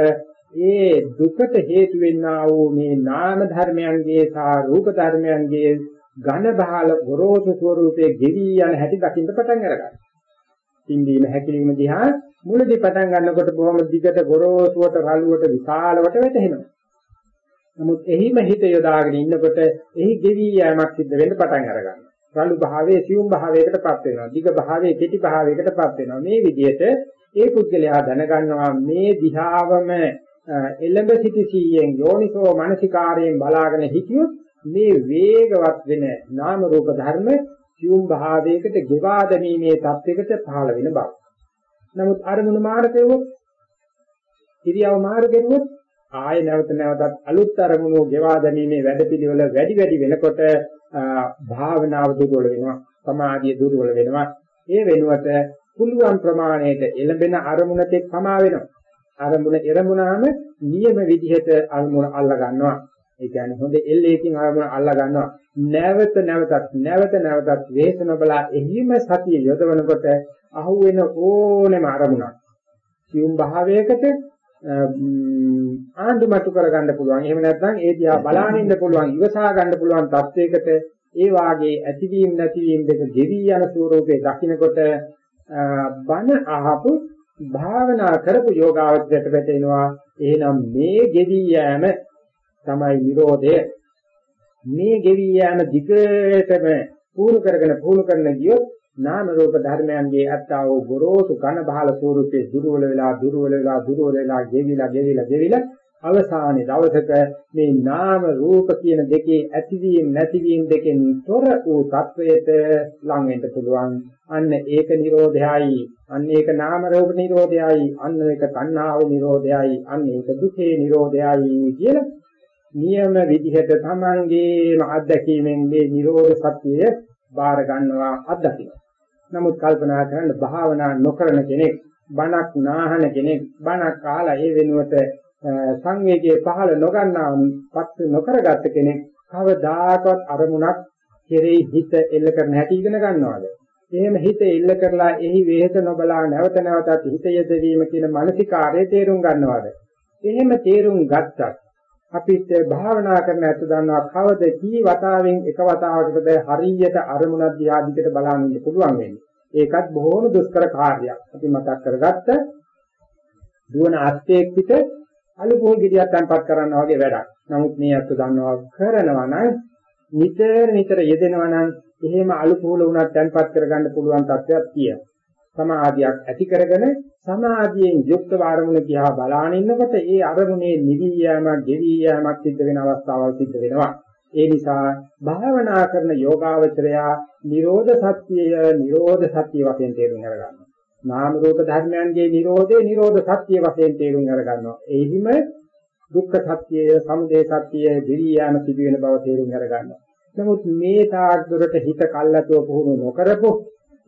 ඒ දුකට හේතු වෙන්නා වූ මේ නාම ධර්මයන්ගේ සහ රූප ධර්මයන්ගේ ඝන බහල ගොරෝසු ස්වરૂපයේ ගෙවි යන හැටි දකින්න පටන් අරගන්නවා. පින්දීම හැකිලිම දිහා මුලදී පටන් ගන්නකොට බොහොම දිගට ගොරෝසුවට රළුවට විශාලවට වැටෙනවා. නමුත් එහිම හිත යොදාගෙන ඉන්නකොට එහි ගෙවි යෑමක් සිද්ධ වෙන්න පටන් අරගන්නවා. රළු භාවයේ සියුම් භාවයකටපත් වෙනවා. දිග භාවයේ කෙටි භාවයකටපත් වෙනවා. මේ විදිහට ඒ පුද්ගලයා දැනගන්නවා මේ දිහාවම එළඹ සිටි සීයෙන් යෝනිසෝ මනසිකාරයෙන් බලාගෙන හිටියොත් මේ වේගවත් වෙන නාම රූප ධර්ම සියුම් භාවයකට ගෙවා දැමීමේ தත්වයකට පහළ වෙන බව. නමුත් අරමුණු මාර්ගයේවත් ඉරියව් මාර්ගෙරුවොත් ආය නැවත නැවතත් අලුත් අරමුණු ගෙවා දැමීමේ වැඩපිළිවෙල වැඩි වැඩි වෙනකොට භාවනාව දුර්වල වෙනවා සමාධිය දුර්වල වෙනවා. ඒ වෙනුවට පුළුවන් ප්‍රමාණයට එළඹෙන අරමුණට සමා වෙනවා. අරමුණ එරමුණාම නියම විදිහට අරමුණ අල්ලා ගන්නවා ඒ කියන්නේ හොඳ එල්ලේකින් අරමුණ අල්ලා ගන්නවා නැවත නැවතත් නැවත නැවතත් වේස නොබලා එහිම සතිය යොදවනකොට අහුවෙන ඕනෙම අරමුණක් සියුම් භාවයකට ආඳුමතු කරගන්න පුළුවන්. එහෙම නැත්නම් ඒ දිහා බලාගෙන ඉන්න පුළුවන්, ඉවසා ගන්න පුළුවන් තත්වයකට ඒ වාගේ ඇතිවීම නැතිවීම දෙක ගෙවි යන ස්වරූපේ දකින්නකොට බන අහපු භාවනා කරපු යෝගාවචරයට වැටෙනවා. එහෙනම් මේ ගෙවි යෑම තමයි Nirodha. මේ ගෙවි යෑම දිගටම පුහුණු කරගෙන පුහුණු කරන ගියොත් නාම රූප ධර්මයන්ගේ අත්තා වූ ගොරෝසු ඝන බහල ස්වරූපේ දුර්වල වෙලා දුර්වල වෙලා දුර්වල වෙලා ගෙවිලා ගෙවිලා ගෙවිලා අවසානයේ දවසක මේ නාම රූප කියන දෙකේ ඇතිවීම නැතිවීම දෙකෙන් තොර වූ තත්වයට ලං වෙන්න පුළුවන්. අන්න ඒක නිරෝධයයි. අන්න ඒක නාම රූප නිරෝධයයි. අන්න ඒක තණ්හාව නිරෝධයයි. අන්න ඒක දුකේ නිරෝධයයි කියලා නියම විදිහට තමන්ගේම අත්දැකීමෙන් මේ නිරෝධ සත්‍යය බාර ගන්නවා අත්දකිනවා. නමුත් කල්පනා කරන්න භාවනා නොකරන කෙනෙක් බණක් නාහන කෙනෙක් බණක් කාලා ඒ වෙනුවට සංවේගයේ පහළ නොගන්නා පත් නොකරගත්ත කෙනෙක් කවදාකවත් අරමුණක් කෙරෙහි හිත එල්ල කරන හැටි ඉගෙන ගන්නවාද? එහෙම හිත එල්ල කරලා එහි වේස නොබලා නැවත නැවතත් හිත යෙදවීම කියන මානසිකාරය තේරුම් ගන්නවාද? එහෙම තේරුම් ගත්තත් අපිට භාවනා කරන ඇත්ත දන්නවා කවද කී වතාවෙන් එක වතාවකටද හරියට අරමුණක් දිහා දිකට බලන්න ඉන්න පුළුවන් වෙන්නේ. ඒකත් බොහොම දුෂ්කර කාර්යයක්. අපි මතක් කරගත්ත දුවන අත්‍යයක් පිට අලුපොල් ගෙඩියක් තන්පත් කරනවා වගේ වැඩක්. නමුත් මේ ඇත්ත දන්නවා කරනවා නම් නිතර නිතර යෙදෙනවා නම් එහෙම අලුපොල් උනත් තන්පත් කරගන්න පුළුවන් තත්ත්වයක් තියෙනවා. සමාධියක් ඇති කරගෙන සමාධියෙන් යුක්ත ආරමුණ දිහා බලාගෙන ඉන්නකොට ඒ අරමුණේ නිවි යෑමක්, ගෙවි යෑමක් සිද්ධ වෙන අවස්ථාවල් සිද්ධ වෙනවා. ඒ නිසා භාවනා කරන යෝගාවචරයා නිරෝධ සත්‍යය නිරෝධ සත්‍ය වශයෙන් තේරුම් ගන්නවා. නාම රූප ධර්මයන්ගේ Nirodhe Nirodha සත්‍ය වශයෙන් තේරුම් අරගන්නවා. එහිම දුක්ඛ සත්‍යය, සමුදය සත්‍යය, දිරියාම සිදුවෙන බව තේරුම් අරගන්නවා. නමුත් මේ තාක් දුරට හිත කල්ලාතෝ පුහුණු නොකරපො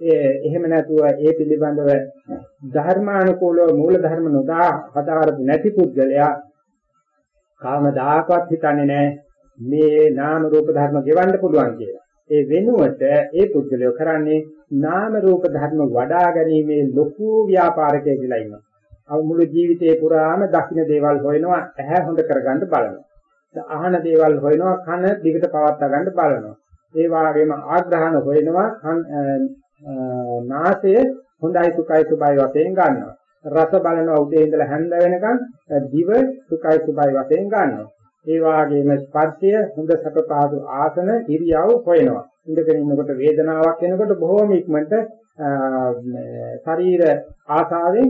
එහෙම නැතුව ඒ පිළිබඳව ධර්මානුකූලව මූල ධර්ම නොදා හදාරපු නැති පුද්ගලයා කාමදායකවත් හිතන්නේ නැහැ මේ නාම රූප ධර්ම ගෙවන්න පුළුවන් කියලා. ඒ වෙනුවට ඒ පුද්ගලයෝ කරන්නේ නාම රූප ධර්ම වඩා ගැනීමේ ලොකු ව්‍යාපාරකයෙක් කියලා ඉන්නවා. අව මුළු ජීවිතේ පුරාම දකින්න දේවල් හොයනවා, ඇහැ හොඳ කරගන්න බලනවා. අහන දේවල් හොයනවා, කන දිගට පවත්වා ගන්න බලනවා. ඒ වගේම ආග්‍රහණ හොයනවා, නාසය හොඳයි සුඛයි සුබයි වශයෙන් ගන්නවා. රස බලනවා උදේ ඉඳලා හැන්ද වෙනකන් දිව සුඛයි සුබයි වශයෙන් ගන්නවා. ඒ වාගේම ස්පර්ශය හොඳ සැප පහසු ආසන ඉරියව් හොයනවා. ඉඳගෙන ඉන්නකොට වේදනාවක් එනකොට බොහෝම ඉක්මනට ශරීර ආසාවෙන්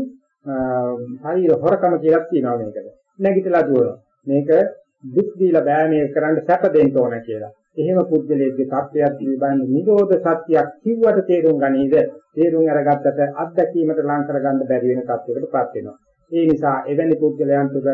ශරීර හොරකම කියලා කියනවා මේකට. නැගිටලා දුවනවා. මේක දුක් දීලා බෑ මේක කරන්න සැප දෙන්න ඕන කියලා. එහෙම පුද්ගලයෙක්ගේ තත්ත්වයක් පිළිබඳ නිරෝධ සත්‍යයක් කිව්වට තේරුම් ගනීද? තේරුම් අරගත්තට අත්දැකීමට ලං කරගන්න බැරි වෙන තත්යකටපත් වෙනවා. ඒ නිසා එවැනි පුද්ගලයන් තුළ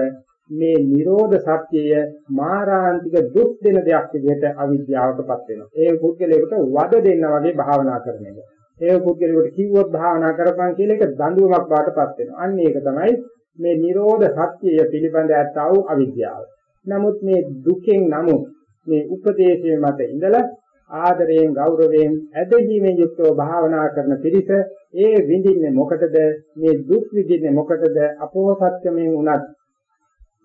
මේ Nirodha Satyය මාරාන්තික දුක් දෙන දෙයක් විදිහට අවිද්‍යාවටපත් වෙනවා. ඒ පුද්ගලයාට වද දෙන්න වගේ භාවනා කරන එක. ඒ පුද්ගලයාට කිව්වොත් භාවනා කරපන් කියලා එක දඬුවමක් වාටපත් වෙනවා. අන්න ඒක තමයි මේ Nirodha Satyය පිළිබඳ ඇත්තා වූ අවිද්‍යාව. නමුත් මේ දුකෙන් නමුත් මේ උපදේශයේ මත ඉඳලා ආදරයෙන් ගෞරවයෙන් ඇදහිීමෙන් යුක්තව භාවනා කරන පිරිස ඒ විඳින්නේ මොකටද මේ දුක් විඳින්නේ මොකටද අපෝසත්කමෙන් උනත්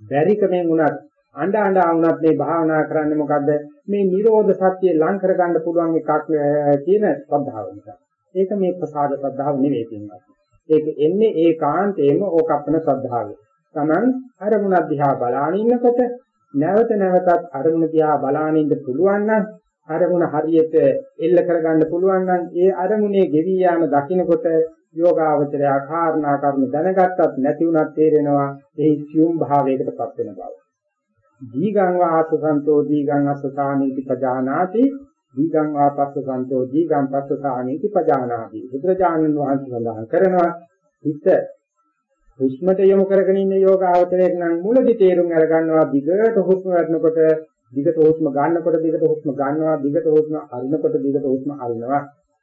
බැරිකමෙන් උනත් අඬ අඬ වුණත් මේ භාවනා කරන්නේ මොකද්ද මේ Nirodha Satya ලං කරගන්න පුළුවන් එකක් කියන ශ්‍රද්ධාව නිසා. ඒක මේ ප්‍රසාද ශ්‍රද්ධාව නෙවෙයි කියනවා. ඒක එන්නේ ඒකාන්තයෙන්ම ඕකප්පන ශ්‍රද්ධාව. Taman අරමුණ දිහා බලාගෙන ඉන්නකොට නැවත නැවතත් අරමුණ දිහා බලාගෙන ඉන්න පුළුවන් නම් අරමුණ හරියට එල්ල කරගන්න පුළුවන් නම් ඒ අරමුණේ ගෙවි යාම දකින්නකොට යෝගාවචරය කාරණා කර්ම දැනගත්තත් නැති වුණත් තේරෙනවා එහි සියුම් භාවයකටපත් වෙන බව. දීගං වාසසන්තෝ දීගං අස්සසානීති පජානාති දීගං වාපස්සසන්තෝ දීගං පස්සසානීති පජානාති. බුදුරජාණන් වහන්සේ සඳහන් කරනවා හිත හුස්මට යොමු කරගෙන ඉන්න යෝගාවචරයක් නම් මුලදි තේරුම් අරගන්නවා දිගට හුස්ම ගන්නකොට දිගට හුස්ම ගන්නකොට දිගට හුස්ම ගන්නවා දිගට හුස්ම අරිනකොට දිගට හුස්ම අරිනවා.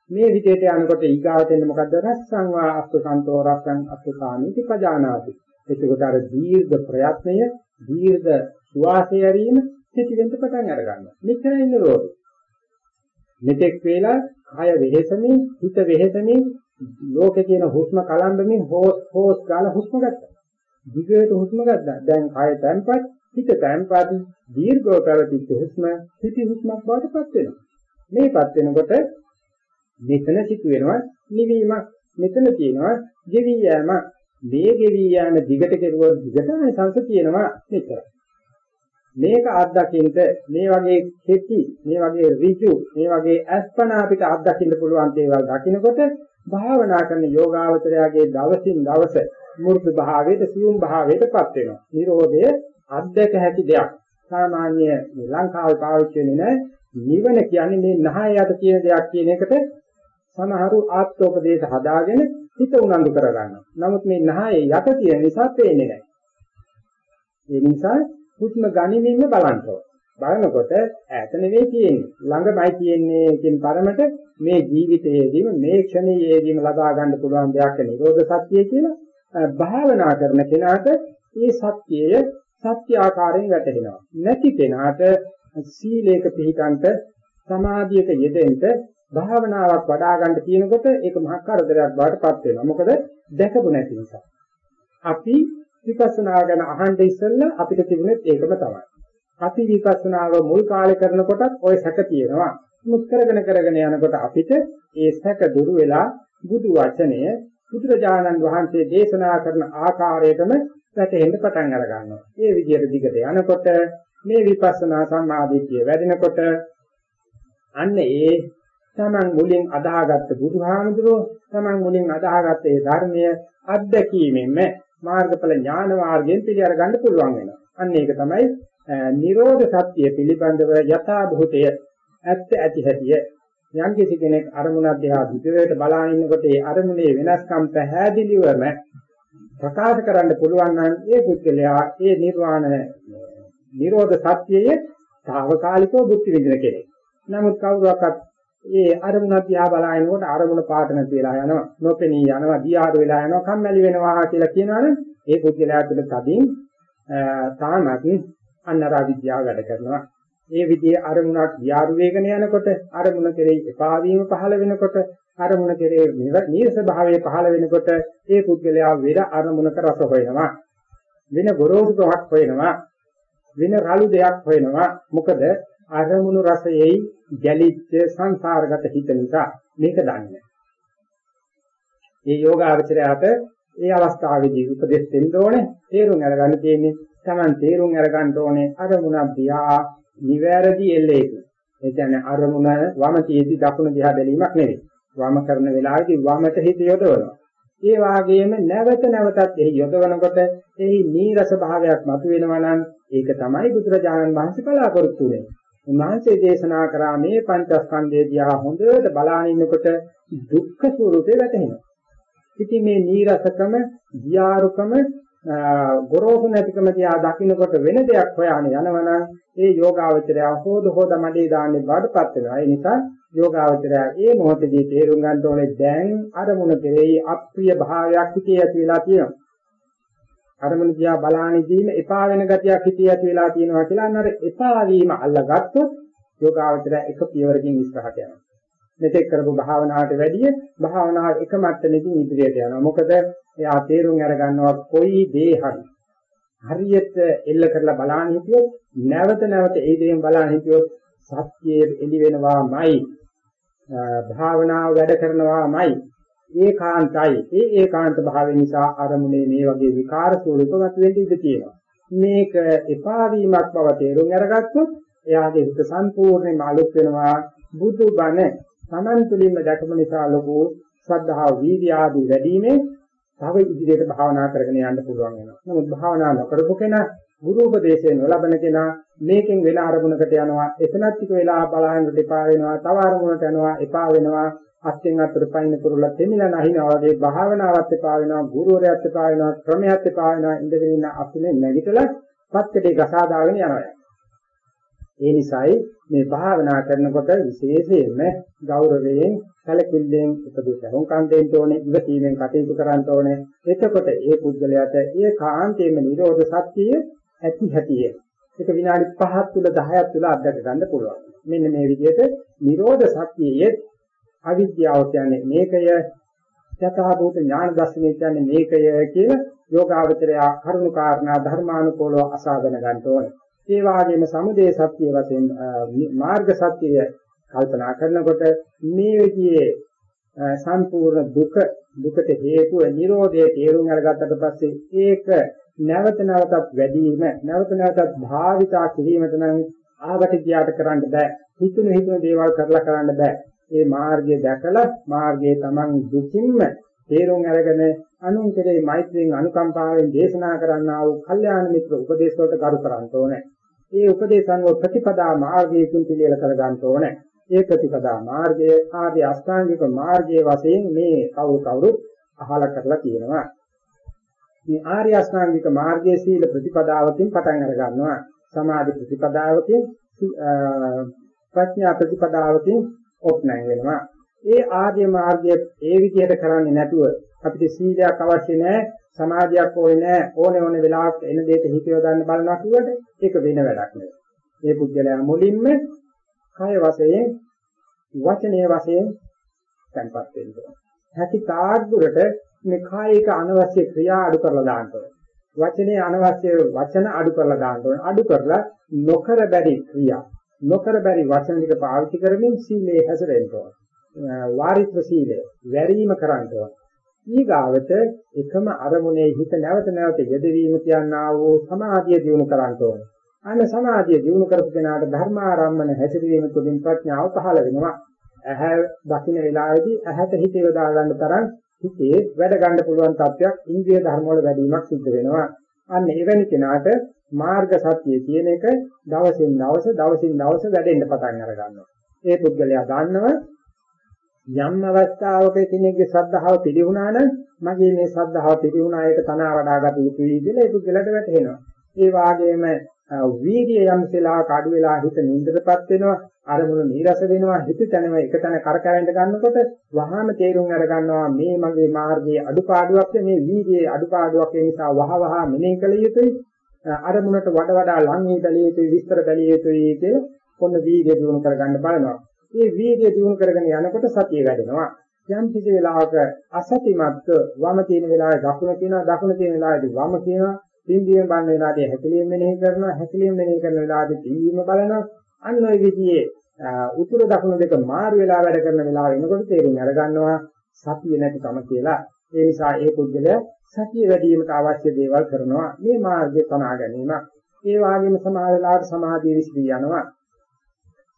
මේ විදිහට යනකොට ඊගාවට එන්නේ මොකද්ද? රස්සං වා අස්සසන්තෝ රස්සං අස්සසාමිති පජානාති. එතකොට අර දීර්ඝ ප්‍රයත්නය දීර්ඝ සුවාසය ඇරීම සිටින්න පටන් අර ගන්නවා මෙතන ඉන්න රෝග. මෙතෙක් වේලා කය වෙහෙසමින් හිත වෙහෙසමින් ලෝකේ තියෙන හුස්ම කලම්බමින් හෝස් හෝස් ගාලා හුස්ම ගත්තා. දිගට හුස්ම ගත්තා. දැන් කය තැන්පත් හිත තැන්පත් දීර්ඝව පැවතිච්ච හුස්ම සිටි හුස්මක් බවට පත් වෙනවා. මේපත් වෙනකොට මෙතන සිදු වෙනවා නිවීමක්. මෙතන තියෙනවා ගෙවි යෑම. මේ ගෙවි යෑම දිගට කෙරුවොත් දිගට සංස තියෙනවා මෙතන. මේක අත්දකින්න මේ වගේ කෙටි මේ වගේ ඍජු මේ වගේ අස්පනා අපිට අත්දකින්න පුළුවන් දේවල් දකිනකොට භාවනා කරන යෝගාවචරයාගේ දවසින් දවස මූර්ධ භාවයට සියුම් භාවයටපත් වෙනවා නිරෝධය අත්දැක හැකි දෙයක් සාමාන්‍ය ලංකාවේ පාවිච්චි වෙන්නේ නිවන කියන්නේ මේ නහය යට තියෙන දෙයක් කියන එකට සමහරු ආත්මෝපදේශ හදාගෙන හිත උනන්දු කරගන්නවා. නමුත් මේ නහයේ යට තියෙන නිසා පේන්නේ නැහැ. ඒ නිසා හුස්ම ගනිමින්ම බලන්නවා. බලනකොට ඈත නෙවෙයි තියෙන්නේ. ළඟමයි තියෙන්නේ කියන පරමත මේ ජීවිතයේදීම මේ ක්ෂණයේදීම ලබා ගන්න පුළුවන් දෙයක් නිරෝධ සත්‍යය කියලා භාවනා කරන කෙනාට මේ සත්‍යය සත්‍ය ආකාරයෙන් වැටහෙනවා. නැති කෙනාට සීලේක පිළිකන්ට සමාධියක යෙදෙන්න භාවනාවක් වඩා ගන්න තියෙනකොට ඒක මහා කරදරයක් බවට පත් වෙනවා. මොකද දැකපු නැති නිසා. අපි විපස්සනා ගැන අහන්න ඉස්සෙල්ලා අපිට තිබුණේ ඒකම තමයි. අපි විපස්සනාව මුල් කාලේ කරනකොටත් ওই සැක තියෙනවා. මුත් කරගෙන කරගෙන යනකොට අපිට ඒ සැක දුරු වෙලා බුදු වචනය බුදුරජාණන් වහන්සේ දේශනා කරන ආකාරයටම වැටෙන්න පටන් අර ගන්නවා. ඒ විදිහට දිගට යනකොට මේ විපස්සනා සම්මාදිටිය වැඩෙනකොට අන්න ඒ තමන් මුලින් අදාහගත්ත බුදුහාමුදුරුවෝ තමන් මුලින් අදාහගත්ත ඒ ධර්මය අත්දැකීමෙන්ම මාර්ගඵල ඥාන මාර්ගයෙන් පිළිඅර ගන්න පුළුවන් වෙනවා. අන්න ඒක තමයි නිරෝධ සත්‍ය පිළිබඳව යථා භූතය ඇත්ත ඇති හැටිය යම් කිසි කෙනෙක් අරමුණක් දිහා විදිහට බලාගෙන ඉන්නකොට ඒ අරමුණේ වෙනස්කම් පැහැදිලිවම ප්‍රකාශ කරන්න පුළුවන් නම් ඒ පුද්ගලයා ඒ නිර්වාණ නිරෝධ සත්‍යයේ తాවකාලිකව බුද්ධ විදින කෙනෙක්. නමුත් කවුරුවක්වත් ඒ අරමුණ දිහා බලාගෙනකොට අරමුණ පාට නැතිලා යනවා, නොපෙනී යනවා, දියාරු වෙලා යනවා, කම්මැලි වෙනවා කියලා කියනවනේ ඒ පුද්ගලයා තුළ තදින් තාමත් අන්නර විද්‍යාව වැඩ කරනවා. ඒ විදිහේ අරමුණක් යාරු වේගන යනකොට අරමුණ කෙරෙහි එපා වීම පහළ වෙනකොට අරමුණ කෙරෙහි නීරස භාවයේ පහළ වෙනකොට ඒ පුද්ගලයා වෙර අරමුණක රස හොයනවා. වෙන ගොරෝසුකමක් හොයනවා. වෙන රළු දෙයක් හොයනවා. මොකද අරමුණු රසයේ ගැලිච්ච සංසාරගත හිත නිසා මේක දන්නේ මේ යෝගාචරයට ඒ අවස්ථාවේදී උපදෙස් දෙන්න ඕනේ. තේරුම් අරගන්න තියෙන්නේ Taman තේරුම් අරගන්න ඕනේ අරමුණක් දිහා නිවැරදි එල්ලේක. ඒ කියන්නේ අරමුණ වම තියේදී දකුණ දිහා බැලීමක් නෙවෙයි. වම කරන වෙලාවේදී වමට හිත යොදවනවා. ඒ වාගේම නැවත නැවතත් එහි යොදවනකොට එහි නීරස භාවයක් මතුවෙනවා නම් ඒක තමයි බුදුරජාණන් වහන්සේ බලාපොරොත්තු වෙන්නේ. උන්වහන්සේ දේශනා කරා මේ පංචස්කන්ධය දිහා හොඳට බලාගෙන ඉන්නකොට දුක්ඛ ස්වરૂපේ වැටහෙනවා. ඉතින් මේ නීරසකම, දියාරුකම, ගොරෝසු නැතිකම තියා දකින්නකොට වෙන දෙයක් හොයාගෙන යනවනම් ඒ යෝගාවචරය හොද හොද මඩේ දාන්නේ බඩපත් වෙනවා. ඒ නිසා යෝගාවචරය ඒ මොහොතේදී තේරුම් ගන්න ඕනේ දැන් අරමුණ කෙරෙහි අප්‍රිය භාවයක් හිතේ ඇති වෙලා තියෙනවා. අරමුණ දිහා බලානෙදීම එපා වෙන ගතියක් හිතේ ඇති වෙලා තියෙනවා කියලා අන්නර එපා වීම අල්ලගත්තොත් යෝගාවචරය එක පියවරකින් ඉස්සරහට යනවා. මෙතෙක් කරපු භාවනාවට වැඩිය භාවනාව එක මට්ටමකින් ඉදිරියට යනවා. මොකද එයා තේරුම් අරගන්නවා කොයි දේ හරි හරියට එල්ල කරලා බලන්න හිටියොත් නැවත නැවත ඒ දේෙන් බලන්න හිටියොත් සත්‍යයේ එළි වෙනවාමයි. භාවනාව වැඩ කරනවාමයි. ඒකාන්තයි. ඒ ඒකාන්ත භාවය නිසා අරමුණේ මේ වගේ විකාර ස්වරූපගත වෙන්න ඉඩ තියෙනවා. මේක එපා වීමක් බව තේරුම් අරගත්තොත් එයාගේ හිත සම්පූර්ණයෙන්ම අලුත් වෙනවා. බුදුබණ Taman තුලින්ම දැකපු නිසා ලොකු ශ්‍රද්ධාව වීර්ය ආදී වැඩිීමේ තව ඉදිරියට භාවනා කරගෙන යන්න පුළුවන් වෙනවා. නමුත් භාවනා නොකරපු කෙනා ගුරු උපදේශය නොලබන කෙනා මේකෙන් වෙන අරමුණකට යනවා. එතනත් ටික වෙලා බලහින්නට එපා වෙනවා. තව අරමුණකට යනවා. එපා වෙනවා. අත්ෙන් අතට පයින් කුරුල්ල දෙමිලා නැහිනවා වගේ භාවනාවත් එපා වෙනවා. ගුරුවරයාත් එපා වෙනවා. ක්‍රමයක් එපා වෙනවා. ඉඳගෙන ඉන්න අපුනේ නැගිටලා පත්කඩේ ගසා දාගෙන යනවා. ඒ නිසායි මේ භාවනා කරනකොට විශේෂයෙන්ම ගෞරවයෙන් සැලකිල්ලෙන් උපදෙස් හොංකම් දෙන්න ඕනේ ඉවසීමෙන් කටයුතු කරන්න ඕනේ. එතකොට ඒ පුද්ගලයාට ඒ කාන්තේම නිරෝධ සත්‍යය ඇති හැටිය. ඒක විනාඩි 5ක් තුල 10ක් තුල අත්දැක ගන්න පුළුවන්. මෙන්න මේ විදිහට නිරෝධ සත්‍යයේ අවිද්‍යාව කියන්නේ මේකය යථාභූත ඥාන දර්ශනය කියන්නේ මේකය කියලා යෝගාවචරය කරුණු කාරණා ධර්මානුකූලව අසාධන ගන්න ඕනේ. ඒ වගේම සමුදය සත්‍ය වශයෙන් මාර්ග සත්‍යය කල්පනා කරනකොට මේ විදිහේ සම්පූර්ණ දුක දුකට හේතුව නිරෝධයේ තේරුම් අරගත්තට පස්සේ ඒක නැවත නැවතත් වැඩිම නැවත නැවතත් භාවිතා කිරීමට නම් ආවට ගියාට කරන්න බෑ. හිතුන හිතුන දේවල් කරලා කරන්න බෑ. මේ මාර්ගය දැකලා මාර්ගයේ Taman දුකින්ම තේරුම් අරගෙන අනුන් කෙරෙහි මෛත්‍රියෙන් අනුකම්පාවෙන් දේශනා කරන්නා වූ කල්යාණ මිත්‍ර උපදේශ වලට කරු කරන්න ඕනේ. ඒ උපදේශන්ව ප්‍රතිපදා මාර්ගයෙන් පිළියෙල කර ගන්න ඕනේ. ඒ ප්‍රතිපදා මාර්ගය ආර්ය අෂ්ටාංගික මාර්ගයේ වශයෙන් මේ කවුරු කවුරුත් අහලා කරලා තියෙනවා. මේ ආර්ය අෂ්ටාංගික මාර්ගයේ සීල ප්‍රතිපදාවකින් පටන් අර ගන්නවා. සමාධි ප්‍රතිපදාවකින් ප්‍රඥා ප්‍රතිපදාවකින් ඔප්නයි වෙනවා. ඒ ආර්ය මාර්ගය ඒ විදිහට කරන්නේ නැතුව අපිට සීලයක් අවශ්‍ය නැහැ සමාධියක් ඕනේ නැහැ ඕනේ ඕනේ වෙලාවක එන දෙයට හිත යොදන්න බලනවා කියුවට ඒක වෙන වැඩක් නෙවෙයි. මේ පුද්ගලයා මුලින්ම කය වශයෙන් වචනයේ වශයෙන් තැන්පත් වෙන්න ඕනේ. හැකි තාක් දුරට මේ කායික අනවශ්‍ය ක්‍රියා අඩු කරලා දාන්න ඕනේ. වචනේ අනවශ්‍ය වචන අඩු කරලා දාන්න ඕනේ. අඩු කරලා නොකර බැරි ක්‍රියා නොකර බැරි වචන ටික පාවිච්චි කරමින් සීලේ හැසිරෙන්න ඕනේ. වාරිත්‍ර සීලය වැරීම කරන්න ඕන. ඊගාවට එකම අරමුණේ හිත නැවත නැවත යෙදවීම කියනා වූ සමාධිය දියුණු කරන්න ඕන. අන්න සමාධිය දියුණු කරපු කෙනාට ධර්මාරම්මන හැසිරීම තුළින් ප්‍රඥාව පහළ වෙනවා. ඇහැ දකින්න වෙලාවේදී ඇහැට හිත යොදා ගන්න තරම් හිතේ වැඩ ගන්න පුළුවන් තත්ත්වයක් ඉන්ද්‍රිය ධර්ම වල වැඩිවීමක් සිද්ධ වෙනවා. අන්න එවැනි කෙනාට මාර්ග සත්‍ය කියන එක දවසින් දවස දවසින් දවස වැඩෙන්න පටන් අර ගන්නවා. ඒ පුද්ගලයා දන්නවා යම් අවස්ථාවක කෙනෙක්ගේ ශ්‍රද්ධාව පිළිහුණා නම් මගේ මේ ශ්‍රද්ධාව පිළිහුණා ඒක තනවා වඩා ගත යුතුයි කියලා ඒක ගලට වැටෙනවා. ඒ වාගේම වීර්ය යම් සලා කඩු වෙලා හිත නින්දටපත් වෙනවා අරමුණු නීරස වෙනවා හිත තැනම එක තැන කරකැවෙන්න ගන්නකොට වහාම තේරුම් අර ගන්නවා මේ මගේ මාර්ගයේ අඩුපාඩුවක් මේ වීර්යයේ අඩුපාඩුවක් ඒ නිසා වහ වහ මෙනෙහි කළ යුතුයි අරමුණට වඩා වඩා ලං වී බැලිය යුතුයි විස්තර බැලිය යුතුයි කියලා කොන්න වීර්ය දිනු කරගන්න බලනවා මේ වීර්ය දිනු කරගෙන යනකොට සතිය වැඩෙනවා. යම් කිසි වෙලාවක අසතිමත් වම තියෙන වෙලාවේ දකුණ තියෙනවා දකුණ තියෙන වෙලාවේදී වම තියෙනවා. පින්දීම බලන වෙලාවේදී හැකලීම් මෙනෙහි කරනවා. හැකලීම් මෙනෙහි කරන වෙලාවේදී පින්දීම බලනවා. අන්න ඔය විදිහේ උතුරු දකුණු දෙක මාරු වෙලා වැඩ කරන වෙලාව වෙනකොට තේරුම් අරගන්නවා සතිය නැතිකම කියලා. ඒ නිසා ඒ පුද්ගලයා සතිය වැඩි වීමට අවශ්‍ය දේවල් කරනවා. මේ මාර්ගය තනා ගැනීම ඒ වගේම සමාධි වෙලාවට සමාධිය විශ්ලී යනවා.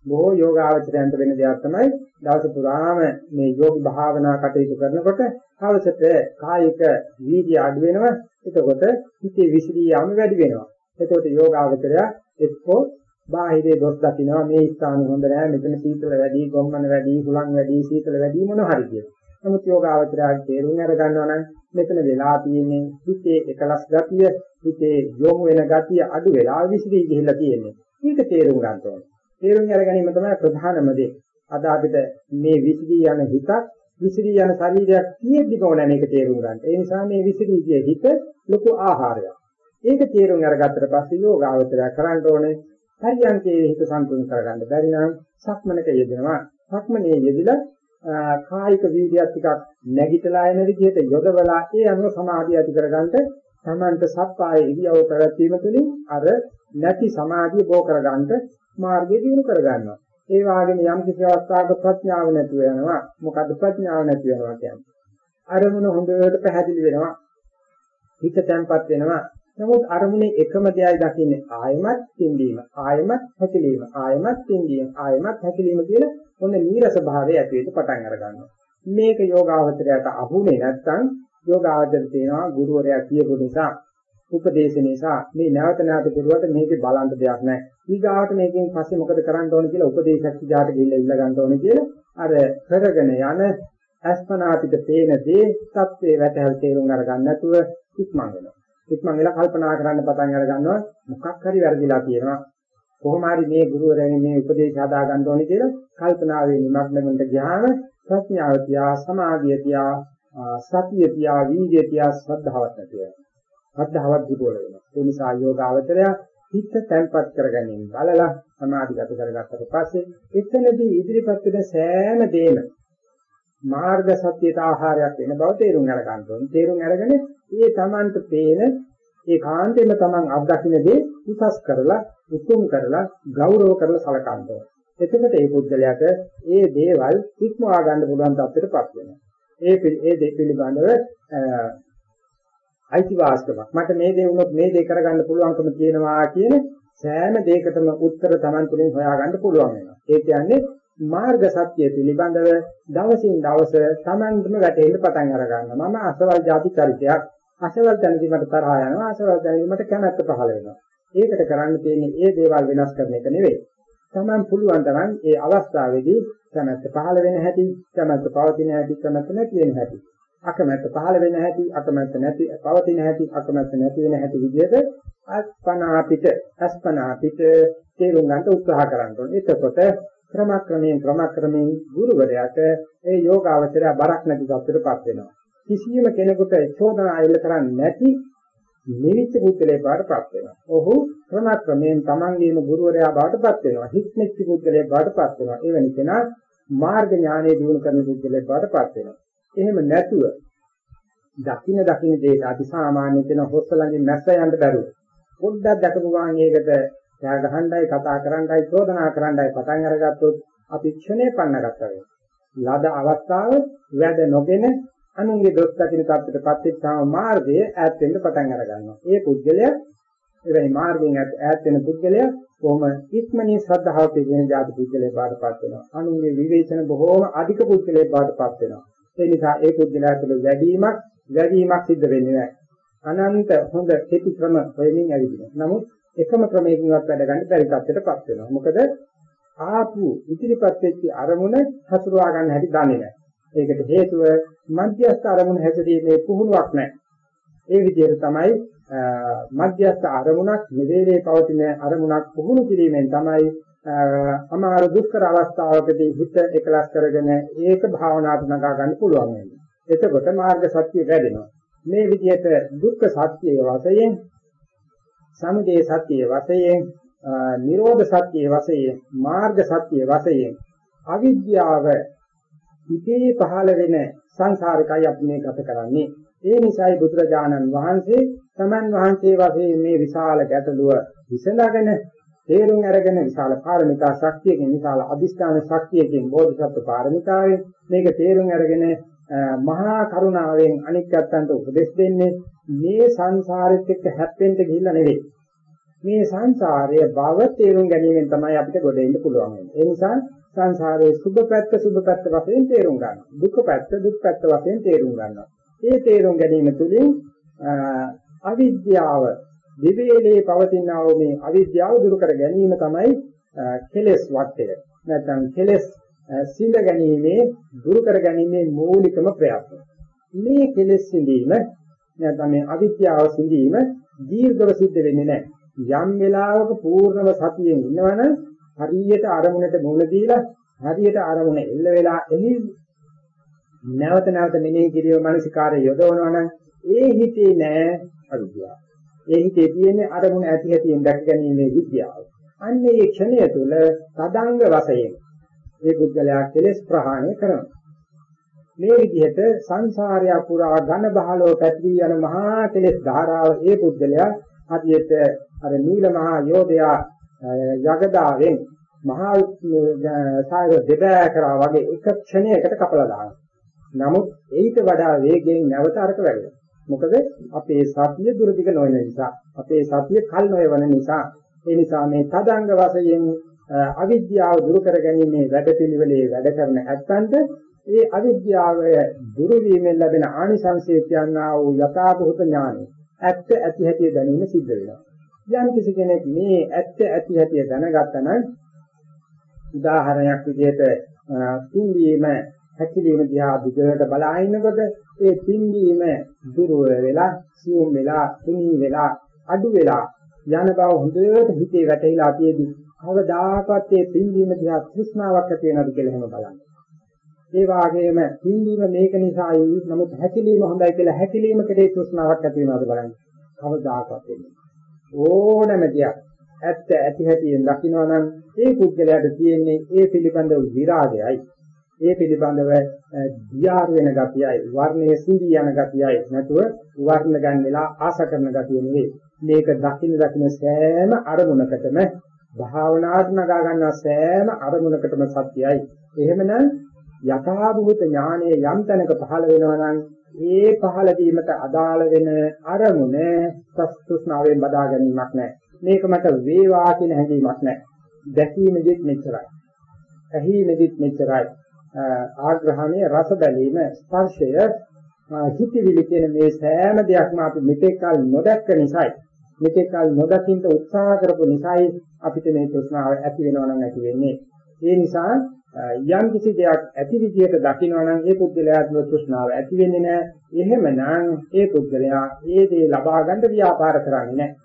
බොහෝ යෝගාවචරයන්ට වෙන දෙයක් තමයි දවස පුරාම මේ යෝග භාවනා කටයුතු කරනකොට හවසට කායික වීර්ය අඩු වෙනවා. එතකොට හිතේ විසිරී යාම වැඩි වෙනවා. එතකොට යෝගාවචරය එක්කෝ බාහිරේ දොස් දකින්නවා. මේ ස්ථාන හොඳ නැහැ මෙතන සීතල වැඩි ගොම්මන වැඩි හුලං වැඩි සීතල වැඩි මොන හරි කියලා. නමුත් යෝගාවචරය තේරුම් අර ගන්නවා නම් මෙතන වෙලා තියෙන්නේ හිතේ එකලස් ගතිය හිතේ යොමු වෙන ගතිය අඩු වෙලා විසිරී ගිහිල්ලා තියෙන්නේ. මේක තේරුම් ගන්න ඕනේ. තේරුම් අර ගැනීම තමයි ප්‍රධානම දේ. අද අපිට මේ විසිරී යන හිතක් විසිරී යන ශරීරයක් තියෙද්දි කොහොමද මේක තේරුම් ගන්න. ඒ නිසා මේ විසිරී ගිය හිත ලොකු ආහාරයක්. ඒක තේරුම් අරගත්තට පස්සේ යෝගාවචරය කරන්න ඕනේ පරියන්කේ හිත සම්පූර්ණ කරගන්න බැරි නම් සක්මනක යෙදෙනවා. සක්මනේ යෙදিলা කායික වීර්යයක් ටිකක් නැගිටලා එන විදිහට යොදවලා ඒ අනුව සමාධිය ඇති කරගන්න තමන්ට සත්පාය ඉරියව් පැවැත්වීම තුළින් අර නැති සමාධිය බෝ කරගන්න මාර්ගය දිනු කරගන්නවා. ඒ වගේම යම් කිසි අවස්ථාවක ප්‍රඥාව නැතුව යනවා. මොකද්ද ප්‍රඥාව නැති වෙනවා කියන්නේ? අරමුණ හොඳට පැහැදිලි වෙනවා. හිත තැම්පත් වෙනවා. නමුත් අරමුණේ එකම දෙයයි දකින්නේ ආයමත් තින්දීම, ආයමත් හැකිලිම, ආයමත් තින්දීම, ආයමත් හැකිලිම කියලා ඔන්න නීරස භාවයේ ඇති වෙන්න පටන් අර ගන්නවා. මේක යෝගාවචරයට අහුනේ නැත්නම් යෝගාවචර තේනවා ගුරුවරයා කියපු නිසා උපදේශ නිසා මේ නැවත නැවත කෙරුවට මේකේ බලන්න දෙයක් නැහැ. ඊගාවට මේකෙන් පස්සේ මොකද කරන්න ඕන කියලා උපදේශක් විජාට ගිහිල්ලා ඉල්ල ගන්න ඕන කියලා අර කරගෙන යන අස්පනා පිට තේන දේ සත්‍යයේ වැටහල් තේරුම් අරගන්න නැතුව ඉක්මන් වෙනවා. ඉක්මන් වෙලා කල්පනා කරන්න පටන් අර ගන්නවා මොකක් හරි වැරදිලා තියෙනවා. කොහොම හරි මේ ගුරුවරයන් මේ උපදේශ හදා ගන්න ඕනේ කියලා කල්පනාවේ නිමග්න වෙන්න ගියාම ප්‍රඥාව තියා සමාධිය තියා සතිය තියා වීර්යය තියා ශ්‍රද්ධාවත් නැති වෙනවා. ශ්‍රද්ධාවත් දුර්වල වෙනවා. ඒ නිසා යෝගාවචරය හිත තැන්පත් කරගැනීම බලලා සමාධිගත කරගත්තට පස්සේ එතනදී ඉදිරිපත් වෙන සෑම දෙයක්ම මාර්ග සත්‍යයට ආහාරයක් වෙන බව තේරුම් අරගන්න ඕනේ. තේරුම් අරගෙන ඒ Tamanට පේන ඒ කාන්තේම Taman අත්දකින්න දේ උසස් කරලා උතුම් කරලා ගෞරව කරලා සලකන්න ඕනේ. එතකොට ඒ පුද්ගලයාට ඒ දේවල් ඉක්මවා ගන්න පුළුවන් තත්ත්වයටපත් වෙනවා. ඒ ඒ දේ පිළිබඳව අයිතිවාසිකමක්. මට මේ දේ වුණොත් මේ දේ කරගන්න පුළුවන්කම තියෙනවා කියන සෑම දෙයකටම උත්තර Taman තුලින් හොයාගන්න පුළුවන් වෙනවා. ඒ කියන්නේ මාර්ග සත්‍ය පිළිබඳව දවසින් දවස Tamanටම වැටෙන්න පටන් අර ගන්නවා. මම අසවල් ಜಾති චරිතයක්. අසවල් දැනදී මට තරහ යනවා. අසවල් දැනදී මට කැමැත්ත පහළ වෙනවා. ඒකට කරන්න තියෙන්නේ ඒ දේවල් වෙනස් කරන එක නෙවෙයි. Taman පුළුවන් තරම් ඒ අවස්ථාවේදී කැමැත්ත පහළ වෙන හැටි, කැමැත්ත පවතින හැටි, කැමැත්ත නැති වෙන හැටි අකමැත්ත පහළ වෙන හැටි අකමැත්ත නැති පවතින හැටි අකමැත්ත නැති වෙන හැටි විදිහට අස්පනා පිට අස්පනා පිට තේරුම් ගන්න උත්සාහ කරන්න ඕනේ. එතකොට ක්‍රමක්‍රමයෙන් ක්‍රමක්‍රමයෙන් ගුරුවරයාට ඒ යෝගාවචරය බරක් නැති තත්ත්වයටපත් වෙනවා. කිසියම් කෙනෙකුට චෝදනා එල්ල කරන්නේ නැති නිවිච්ච පුද්ගලයෙක් බවටපත් වෙනවා. ඔහු ක්‍රමක්‍රමයෙන් තමන්ගේම ගුරුවරයා බවටපත් වෙනවා. හික්මෙච්ච පුද්ගලයෙක් බවටපත් වෙනවා. එවැනි කෙනා මාර්ග ඥානය දිනු කරන පුද්ගලයෙක් බවටපත් වෙනවා. එහෙම නැතුව දකින්න දකින්න දෙයට අතිසාමාන්‍ය වෙන හොස්ස ළඟින් නැස්ස යන්න බැරුව පොඩ්ඩක් දැකපු ගමන් ඒකට ත්‍යාග ගහන්නයි කතා කරන්නයි චෝදනා කරන්නයි පටන් අරගත්තොත් අපි ක්ෂණේ පන්නගත්තා වෙනවා. ලද අවස්ථාව වැඩ නොගෙන අනුන්ගේ දොස් දකින්න තත්ත්වයටපත් වෙච්චාම මාර්ගය ඈත් වෙන්න පටන් අර ගන්නවා. ඒ පුද්ගලයා එවැනි මාර්ගයෙන් ඈත් වෙන පුද්ගලයා කොහොම ඉක්මනින් ශ්‍රද්ධාව පිළිගෙන ජාති පුද්ගලයා බාටපත් වෙනවා. අනුන්ගේ විවේචන බොහෝම අධික පුද්ගලයා බාටපත් වෙනවා. ඒ නිසා ඒ පුද්ගලයා තුළ වැඩිවීමක් වැඩිවීමක් සිද්ධ වෙන්නේ නැහැ. අනන්ත හොඳ කෙටි ක්‍රම හොයමින් ඇවිදිනවා. නමුත් එකම ක්‍රමයකින්වත් වැඩ ගන්න බැරි තත්ත්වයටපත් වෙනවා. මොකද ආපු ඉදිරිපත් වෙච්ච අරමුණ හසුරවා ගන්න හැටි දන්නේ නැහැ. ඒකට හේතුව මධ්‍යස්ථ අරමුණ හැසිරීමේ පුහුණුවක් නැහැ. ඒ විදිහට තමයි මධ්‍යස්ථ අරමුණක් මෙදේලේ පවතින අරමුණක් පුහුණු කිරීමෙන් තමයි අමාරු දුක්කර අවස්ථාවකදී හිත එකලස් කරගෙන ඒක භාවනාවට නගා ගන්න පුළුවන් වෙන්නේ. එතකොට මාර්ග සත්‍ය වැඩෙනවා. මේ විදිහට දුක්ඛ සත්‍යයේ වශයෙන් සමුදය සත්‍යයේ වශයෙන් නිරෝධ සත්‍යයේ වශයෙන් මාර්ග සත්‍යයේ වශයෙන් අවිද්‍යාව ඉතේ පහළ වෙන සංසාරිකයි අපි මේ ගත කරන්නේ ඒ නිසායි බුදුරජාණන් වහන්සේ තමන් වහන්සේ වශයෙන් මේ විශාල ගැටලුව විසඳගෙන තේරුම් අරගෙන විශාල පාරමිතා ශක්තියකින් විශාල අදිස්ථාන ශක්තියකින් බෝධිසත්ව පාරමිතාවෙන් මේක තේරුම් අරගෙන මහා කරුණාවෙන් අනික් අත්තන්ට උපදෙස් දෙන්නේ මේ සංසාරෙත් එක්ක හැප්පෙන්න ගිහිල්ලා නෙවෙයි. මේ සංසාරයේ බව තේරුම් ගැනීමෙන් තමයි අපිට ගොඩ එන්න පුළුවන් වෙන්නේ. ඒ නිසා සංසාරයේ සුභ පැත්ත සුභ පැත්ත වශයෙන් තේරුම් ගන්නවා. දුක් පැත්ත දුක් පැත්ත වශයෙන් තේරුම් ගන්නවා. ඒ තේරුම් ගැනීම තුළින් අවිද්‍යාව දිවේලේ පවතිනා වූ මේ අවිද්‍යාව දුරු කර ගැනීම තමයි කෙලෙස් වටය. නැත්නම් කෙලෙස් සිඳ ගැනීමේ දුරු කර ගැනීමේ මූලිකම ප්‍රයත්නය. මේ කෙලෙස් සිඳීම නැත්නම් මේ අවිද්‍යාව සිඳීම දීර්ඝව සිද්ධ වෙන්නේ නැහැ. යම් වෙලාවක පූර්ණව සතියෙන් ඉන්නවනම් හරියට අරමුණට මුල දීලා හරියට අරමුණ එල්ල වෙලා එහි නැවත නැවත මෙනෙහි කිරීම මානසිකාරය යොදවනවා නම් ඒ හිතේ නෑ අවිද්‍යාව. ඒ හිතේ තියෙන අරමුණ ඇති හැටියෙන් දැක ගැනීමේ විද්‍යාව. අන්න ඒ ක්ෂණය තුළ තදංග වශයෙන් ඒ පුද්ගලයා කෙලෙස් ප්‍රහාණය කරනවා. මේ විදිහට සංසාරය පුරා ඝන බහලව පැතිරී යන මහා කෙලෙස් ධාරාව ඒ පුද්ගලයා හදියට අර නීල මහා යෝධයා යගදාවෙන් මහා සායර දෙබෑ කරා වගේ එක ක්ෂණයකට කපලා දානවා. නමුත් ඊට වඩා වේගයෙන් නැවත අරක වැඩෙනවා. මොකද අපේ සතිය දුරදිග නොවන නිසා අපේ සතිය කල් නොයවන නිසා ඒ නිසා මේ තදංග වශයෙන් අවිද්‍යාව දුරු කර ගැනීමේ වැඩපිළිවෙලේ වැඩ කරන ඇත්තන්ට ඒ අවිද්‍යාව දුරු වීමෙන් ලැබෙන ආනිසංසය කියනා වූ යථාභූත ඥානය ඇත්ත ඇති හැටි දැනීම සිද්ධ වෙනවා. යම් කිසි කෙනෙක් මේ ඇත්ත ඇති හැටි දැනගත්තා නම් උදාහරණයක් විදිහට පින්වීම හැකිලිම දිහා දිගට බලා ඉන්නකොට ඒ පින්වීම දුර්වල වෙලා සියුම් වෙලා තුනී වෙලා අඩු වෙලා යන බව හොඳට හිතේ වැටහිලා තියෙදි කවදාකවත් ඒ පින්වීම දිහා තෘෂ්ණාවක් ඇති වෙනවද කියලා එහෙම බලන්න. ඒ වාගේම පින්වීම මේක නිසායි නමුත් හැකිලිම හොඳයි කියලා හැකිලිම කෙරේ තෘෂ්ණාවක් ඇති වෙනවද බලන්න. කවදාකවත් වෙන්නේ. ඕනම දෙයක් ඇත්ත ඇති හැටියෙන් දකිනවා නම් ඒ පුද්ගලයාට තියෙන්නේ ඒ පිළිබඳව විරාගයයි ඒ පිළිබඳව දියාර වෙන ගතියයි වර්ණයේ සිඳී යන ගතියයි නැතුව වර්ණ ගන්න වෙලා ආශ කරන ගතිය නෙවෙයි. මේක දකින්න දකින්න සෑම අරමුණකටම භාවනාවට නගා ගන්නා සෑම අරමුණකටම සත්‍යයි. එහෙමනම් යථාභූත ඥානයේ යම් තැනක පහළ වෙනවා නම් ඒ පහළ වීමට අදාළ වෙන අරමුණ සස්තුස්නාවෙන් බදා ගැනීමක් නැහැ. මේක මට වේවා කියන හැඟීමක් නැහැ. දැකීමෙදිත් මෙච්චරයි. ඇහිීමෙදිත් මෙච්චරයි. ආග්‍රහණය රස බැලීම ස්පර්ශය හිතවිලි කියන මේ සෑම දෙයක්ම අපි මෙතෙක් කල නොදැක්ක නිසායි. මෙතෙක් කල නොදකින්න උත්සාහ කරපු නිසායි අපිට මේ තෘෂ්ණාව ඇති වෙනවා නම් ඇති වෙන්නේ. ඒ නිසා යම් කිසි දෙයක් ඇති විදියට දකිනවා නම් ඒ පුද්ගලයාට තෘෂ්ණාව ඇති වෙන්නේ නැහැ. එහෙමනම් ඒ පුද්ගලයා ඒ දේ ලබා ගන්න ව්‍යාපාර කරන්නේ නැහැ.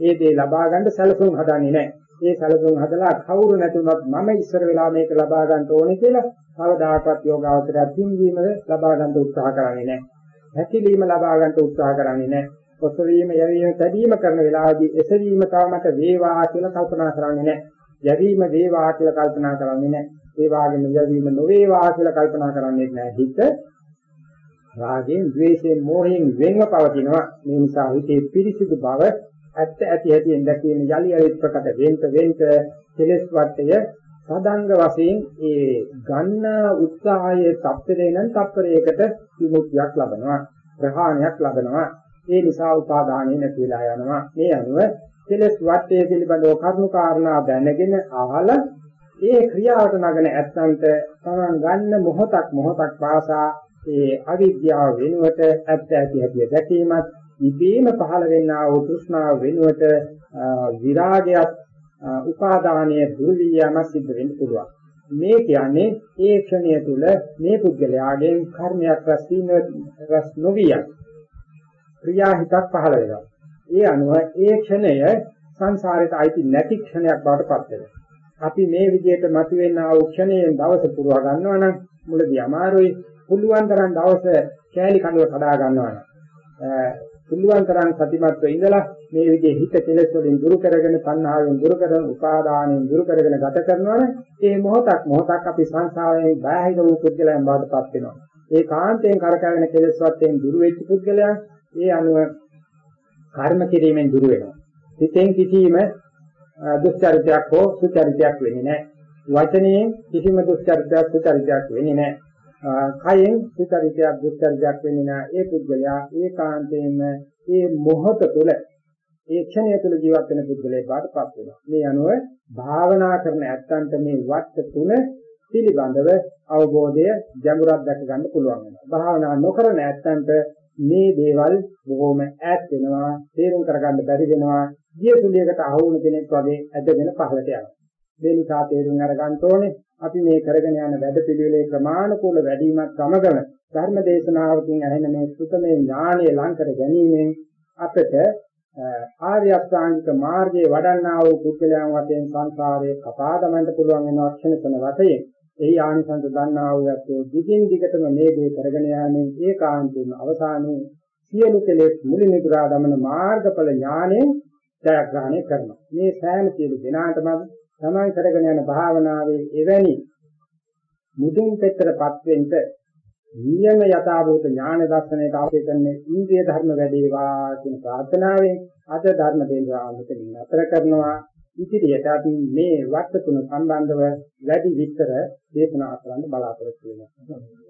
ඒ දේ ලබා ගන්න සැලසුම් හදන්නේ නැහැ. ඒ සැලසුම් හදලා කවුරු නැතුණත් මම ඉස්සර වෙලා මේක ලබා ගන්න ඕනේ කියලා කවදාකවත් යෝගාවචරය තින්වීම ලබා ගන්න උත්සාහ කරන්නේ නැහැ. හැකිලිම ලබා ගන්න උත්සාහ කරන්නේ නැහැ. ඔසවීම යැවීම තැබීම කරන වෙලාවදී එසවීම තාමට වේවා කියලා කල්පනා කරන්නේ නැහැ. යැවීම වේවා කියලා කල්පනා කරන්නේ නැහැ. ඒ වගේම යැවීම නොවේවා කියලා කල්පනා කරන්නේ නැහැ. හිත රාගයෙන්, ద్వේෂයෙන්, මෝහයෙන් වෙන්ව පවතිනවා. මේ නිසා හිතේ පිරිසිදු බව ඇත්ත ඇති හැටියෙන් දැකීම යලි යලි ප්‍රකට වෙන්ත වෙන්ත කෙලස් වටය සදංග වශයෙන් ඒ ගන්න උත්සාහයේ තප්පරේ නම් තප්පරයකට විමුක්තියක් ලබනවා ප්‍රහාණයක් ලබනවා. ඒ නිසා උපාදානෙ නැති වෙලා යනවා. මේ අනුව කෙලස් වටේ පිළිබඳව කරුණු කාරණා දැනගෙන අහලා ඒ ක්‍රියාවට නගන ඇත්තන්ට තමන් ගන්න මොහොතක් මොහොතක් පාසා ඒ අවිද්‍යාව වෙනුවට ඇත්ත ඇති හැටි දැකීමත් ඉබේම පහළ වෙන්නා වූ තෘෂ්ණාව වෙනුවට විරාගයත් උපාදානීය දුරු වියම සිද්ධ වෙන්න පුළුවන්. මේ කියන්නේ ඒ ක්ෂණය තුල මේ පුද්ගලයාගෙන් කර්මයක් රැස් වීම රැස් නොවිය. ක්‍රියා හිතක් පහළ වෙනවා. ඒ අනුව ඒ ක්ෂණය සංසාරයට අයිති නැති ක්ෂණයක් බවට පත් වෙනවා. අපි මේ විදිහට මතුවෙන ආ ක්ෂණයෙන් දවස පුරවා ගන්නවා නම් මුලදී අමාරුයි. පුළුවන් තරම් දවස කෑලි කඩුව කඩා ගන්නවා නම් පුළුවන් තරම් සතිමත්ව ඉඳලා මේ විදිහේ හිත කෙලෙස් වලින් දුරු කරගෙන සංහාවෙන් දුරු කරගෙන උපාදානයෙන් දුරු කරගෙන ගත කරනවනේ. ඒ මොහොතක් මොහොතක් අපි සංසාරයෙන් බාහිර වූ පුද්ගලයන් බවටපත් වෙනවා. ඒ කාන්තයෙන් කරකැවෙන කෙලෙස් වත්තෙන් දුරු වෙච්ච පුද්ගලයන් ඒ අනුව කර්ම කිරීමෙන් දුරු වෙනවා. හිතෙන් කිසිම දුස්චරිතයක් හෝ සුචරිතයක් වෙන්නේ නැහැ. වචනයෙන් කිසිම දුස්චරිතයක් සුචරිතයක් වෙන්නේ නැහැ. කයෙන් සුචරිතයක් දුස්චරිතයක් වෙන්නේ නැහැ. ඒ පුද්ගලයා ඒකාන්තයෙන්ම ඒ මොහොත තුළ ඒ ක්ෂණය තුළ ජීවත් වෙන පුද්ගලයෙක් බාටපත් වෙනවා. මේ අනුව භාවනා කරන ඇත්තන්ට මේ වට තුන පිළිබඳව අවබෝධය ගැඹුරක් දැක ගන්න පුළුවන් වෙනවා. භාවනා නොකරන ඇත්තන්ට මේ දේවල් බොහොම ඈත් වෙනවා, තේරුම් කරගන්න බැරි වෙනවා. ගිය සුලියකට අහු වුණ කෙනෙක් වගේ ඇදගෙන පහළට යනවා. මේ නිසා තේරුම් අරගන්න ඕනේ අපි මේ කරගෙන යන වැඩපිළිවෙලේ ක්‍රමානුකූල වැඩිමත් සමගම ධර්ම දේශනාවකින් ඇහෙන මේ සුතමේ ඥානය ලං කර ගැනීමෙන් අපට ආර්ය අෂ්ටාංගික මාර්ගයේ වඩන්නා වූ පුද්ගලයන් වශයෙන් සංසාරයේ කපා දමන්න පුළුවන් වෙන ක්ෂණතන වශයෙන් එහි ආනිසංස දන්නා වූ යත්තෝ දිගින් දිගටම මේ දේ කරගෙන යාමෙන් ඒකාන්තයෙන්ම අවසානයේ සියලු කෙලෙස් මුලින් නිදුරා දමන මාර්ගඵල ඥාණයෙන් ජයග්‍රහණය කරනවා. මේ සෑම සියලු දිනාටම තමයි කරගෙන යන භාවනාවේ එවැනි මුදුන් පෙතරපත් වෙන්න නියම යථාභූත ඥාන දර්ශනයට අවශ්‍ය කරන ඉන්ද්‍රිය ධර්ම වැඩේවා කියන ප්‍රාර්ථනාවෙන් අද ධර්ම දේශනාව මෙතනින් අතර කරනවා. ඉදිරියට අපි මේ වට තුන සම්බන්ධව වැඩි විස්තර දේශනා කරන්න බලාපොරොත්තු වෙනවා.